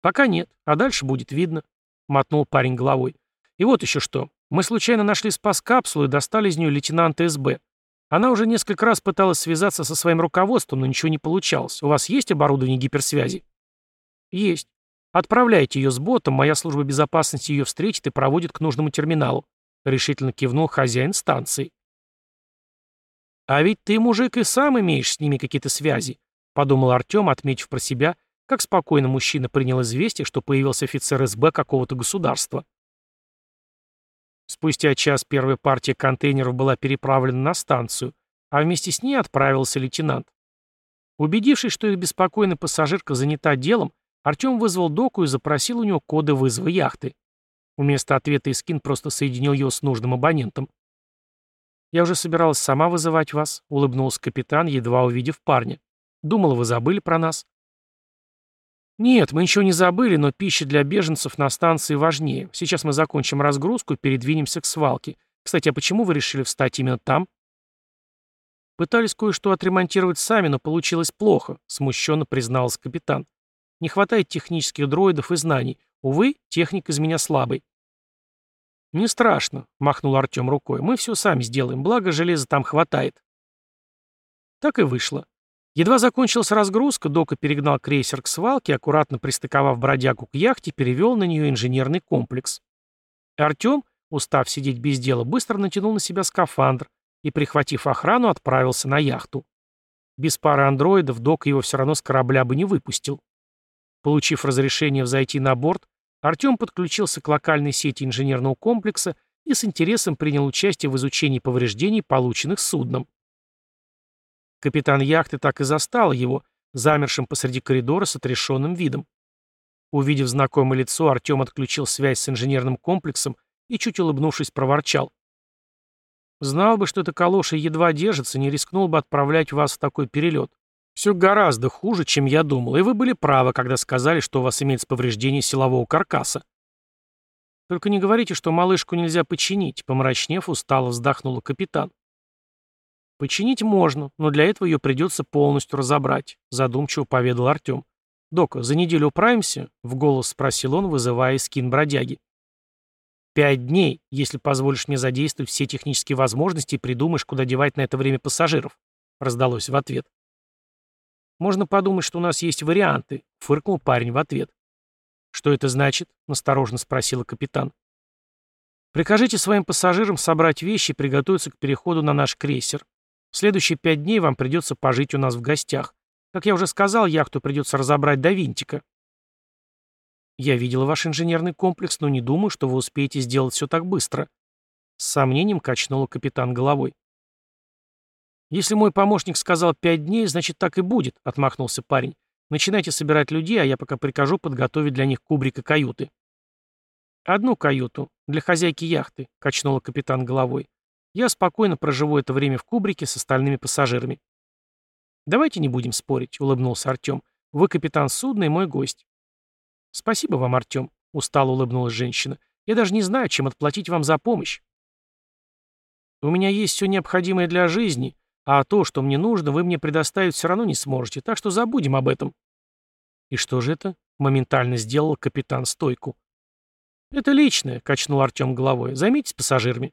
«Пока нет, а дальше будет видно», — мотнул парень головой. «И вот еще что. Мы случайно нашли спас-капсулу и достали из нее лейтенанта СБ. Она уже несколько раз пыталась связаться со своим руководством, но ничего не получалось. У вас есть оборудование гиперсвязи?» «Есть. «Отправляйте ее с ботом, моя служба безопасности ее встретит и проводит к нужному терминалу», — решительно кивнул хозяин станции. «А ведь ты, мужик, и сам имеешь с ними какие-то связи», — подумал Артем, отметив про себя, как спокойно мужчина принял известие, что появился офицер СБ какого-то государства. Спустя час первая партия контейнеров была переправлена на станцию, а вместе с ней отправился лейтенант. Убедившись, что их беспокойная пассажирка занята делом, Артем вызвал доку и запросил у него коды вызова яхты. Вместо ответа Искин просто соединил его с нужным абонентом. «Я уже собиралась сама вызывать вас», — улыбнулся капитан, едва увидев парня. «Думала, вы забыли про нас». «Нет, мы ничего не забыли, но пища для беженцев на станции важнее. Сейчас мы закончим разгрузку и передвинемся к свалке. Кстати, а почему вы решили встать именно там?» «Пытались кое-что отремонтировать сами, но получилось плохо», — смущенно признался капитан. Не хватает технических дроидов и знаний. Увы, техник из меня слабый. «Не страшно», — махнул Артем рукой. «Мы все сами сделаем, благо железа там хватает». Так и вышло. Едва закончилась разгрузка, Дока перегнал крейсер к свалке, аккуратно пристыковав бродягу к яхте, перевел на нее инженерный комплекс. Артем, устав сидеть без дела, быстро натянул на себя скафандр и, прихватив охрану, отправился на яхту. Без пары андроидов Док его все равно с корабля бы не выпустил. Получив разрешение взойти на борт, Артем подключился к локальной сети инженерного комплекса и с интересом принял участие в изучении повреждений, полученных судном. Капитан яхты так и застал его, замершим посреди коридора с отрешенным видом. Увидев знакомое лицо, Артем отключил связь с инженерным комплексом и, чуть улыбнувшись, проворчал. «Знал бы, что эта калоша едва держится, не рискнул бы отправлять вас в такой перелет. Все гораздо хуже, чем я думал, и вы были правы, когда сказали, что у вас имеется повреждение силового каркаса. Только не говорите, что малышку нельзя починить, помрачнев, устало вздохнула капитан. Починить можно, но для этого ее придется полностью разобрать, задумчиво поведал Артем. «Дока, за неделю управимся?» — в голос спросил он, вызывая скин бродяги. «Пять дней, если позволишь мне задействовать все технические возможности и придумаешь, куда девать на это время пассажиров», — раздалось в ответ. «Можно подумать, что у нас есть варианты», — фыркнул парень в ответ. «Что это значит?» — настороженно спросила капитан. «Прикажите своим пассажирам собрать вещи и приготовиться к переходу на наш крейсер. В следующие пять дней вам придется пожить у нас в гостях. Как я уже сказал, яхту придется разобрать до винтика». «Я видела ваш инженерный комплекс, но не думаю, что вы успеете сделать все так быстро». С сомнением качнула капитан головой. «Если мой помощник сказал пять дней, значит так и будет», — отмахнулся парень. «Начинайте собирать людей, а я пока прикажу подготовить для них кубрик и каюты». «Одну каюту, для хозяйки яхты», — качнула капитан головой. «Я спокойно проживу это время в кубрике с остальными пассажирами». «Давайте не будем спорить», — улыбнулся Артем. «Вы капитан судна и мой гость». «Спасибо вам, Артем», — устало улыбнулась женщина. «Я даже не знаю, чем отплатить вам за помощь». «У меня есть все необходимое для жизни», а то, что мне нужно, вы мне предоставить все равно не сможете, так что забудем об этом». «И что же это?» — моментально сделал капитан стойку. «Это личное», — качнул Артем головой. «Займитесь пассажирами».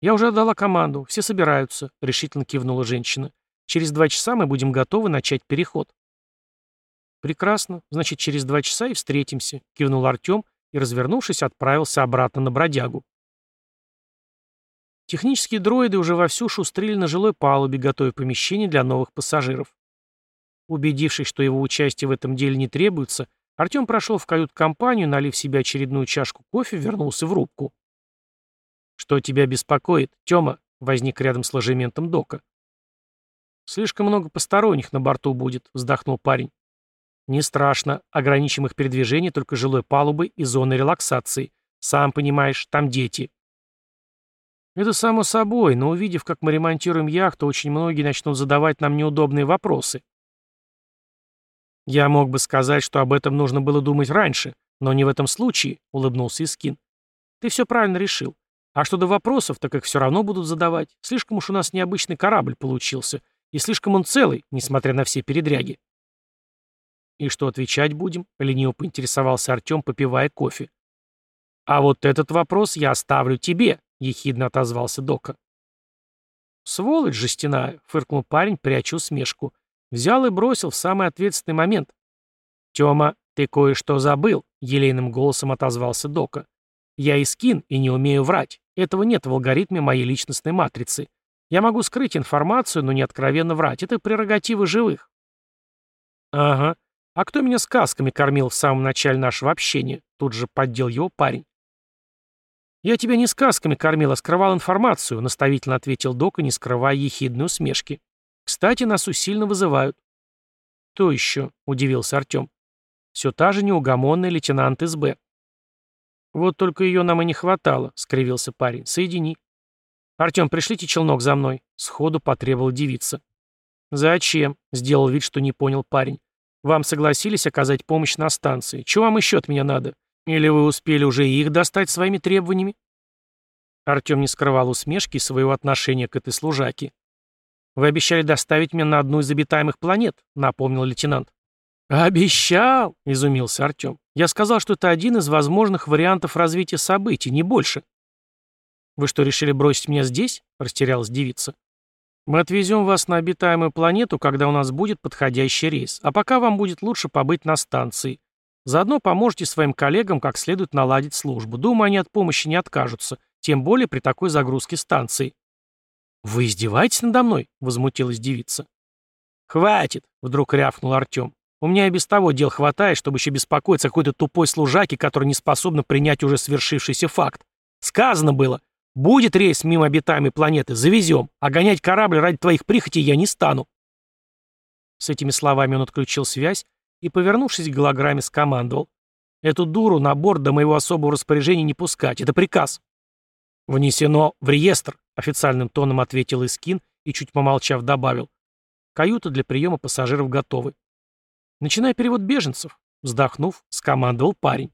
«Я уже отдала команду. Все собираются», — решительно кивнула женщина. «Через два часа мы будем готовы начать переход». «Прекрасно. Значит, через два часа и встретимся», — кивнул Артем и, развернувшись, отправился обратно на бродягу. Технические дроиды уже вовсю шустрили на жилой палубе, готовя помещение для новых пассажиров. Убедившись, что его участие в этом деле не требуется, Артем прошел в кают-компанию, налив себе очередную чашку кофе, вернулся в рубку. «Что тебя беспокоит, Тёма?» — возник рядом с ложементом Дока. «Слишком много посторонних на борту будет», — вздохнул парень. «Не страшно. Ограничим их передвижение только жилой палубой и зоной релаксации. Сам понимаешь, там дети. Это само собой, но увидев, как мы ремонтируем яхту, очень многие начнут задавать нам неудобные вопросы. Я мог бы сказать, что об этом нужно было думать раньше, но не в этом случае, улыбнулся Искин. Ты все правильно решил. А что до вопросов, так их все равно будут задавать. Слишком уж у нас необычный корабль получился. И слишком он целый, несмотря на все передряги. «И что отвечать будем?» — лениво поинтересовался Артем, попивая кофе. «А вот этот вопрос я оставлю тебе», — ехидно отозвался Дока. «Сволочь жестяная!» — фыркнул парень, пряча усмешку. Взял и бросил в самый ответственный момент. «Тёма, ты кое-что забыл», — елейным голосом отозвался Дока. «Я искин и не умею врать. Этого нет в алгоритме моей личностной матрицы. Я могу скрыть информацию, но не откровенно врать. Это прерогатива живых». «Ага. А кто меня сказками кормил в самом начале нашего общения?» Тут же поддел его парень. «Я тебя не сказками кормил, а скрывал информацию», — наставительно ответил Дока, не скрывая ехидной усмешки. «Кстати, нас усильно вызывают». «Кто еще?» — удивился Артем. «Все та же неугомонная лейтенант СБ». «Вот только ее нам и не хватало», — скривился парень. «Соедини». «Артем, пришлите челнок за мной», — сходу потребовала девица. «Зачем?» — сделал вид, что не понял парень. «Вам согласились оказать помощь на станции. Чего вам еще от меня надо? Или вы успели уже их достать своими требованиями? Артем не скрывал усмешки своего отношения к этой служаке. «Вы обещали доставить меня на одну из обитаемых планет», — напомнил лейтенант. «Обещал!» — изумился Артем. «Я сказал, что это один из возможных вариантов развития событий, не больше». «Вы что, решили бросить меня здесь?» — растерялась девица. «Мы отвезем вас на обитаемую планету, когда у нас будет подходящий рейс, а пока вам будет лучше побыть на станции. Заодно поможете своим коллегам как следует наладить службу. Думаю, они от помощи не откажутся, тем более при такой загрузке станции. «Вы издеваетесь надо мной?» — возмутилась девица. «Хватит!» — вдруг рявкнул Артем. «У меня и без того дел хватает, чтобы еще беспокоиться какой-то тупой служаке, который не способна принять уже свершившийся факт. Сказано было, будет рейс мимо обитаемой планеты, завезем, а гонять корабль ради твоих прихотей я не стану». С этими словами он отключил связь и, повернувшись к голограмме, скомандовал. «Эту дуру на борт до моего особого распоряжения не пускать. Это приказ». «Внесено в реестр», — официальным тоном ответил Искин и, чуть помолчав, добавил. «Каюта для приема пассажиров готовы». «Начинай перевод беженцев», — вздохнув, скомандовал парень.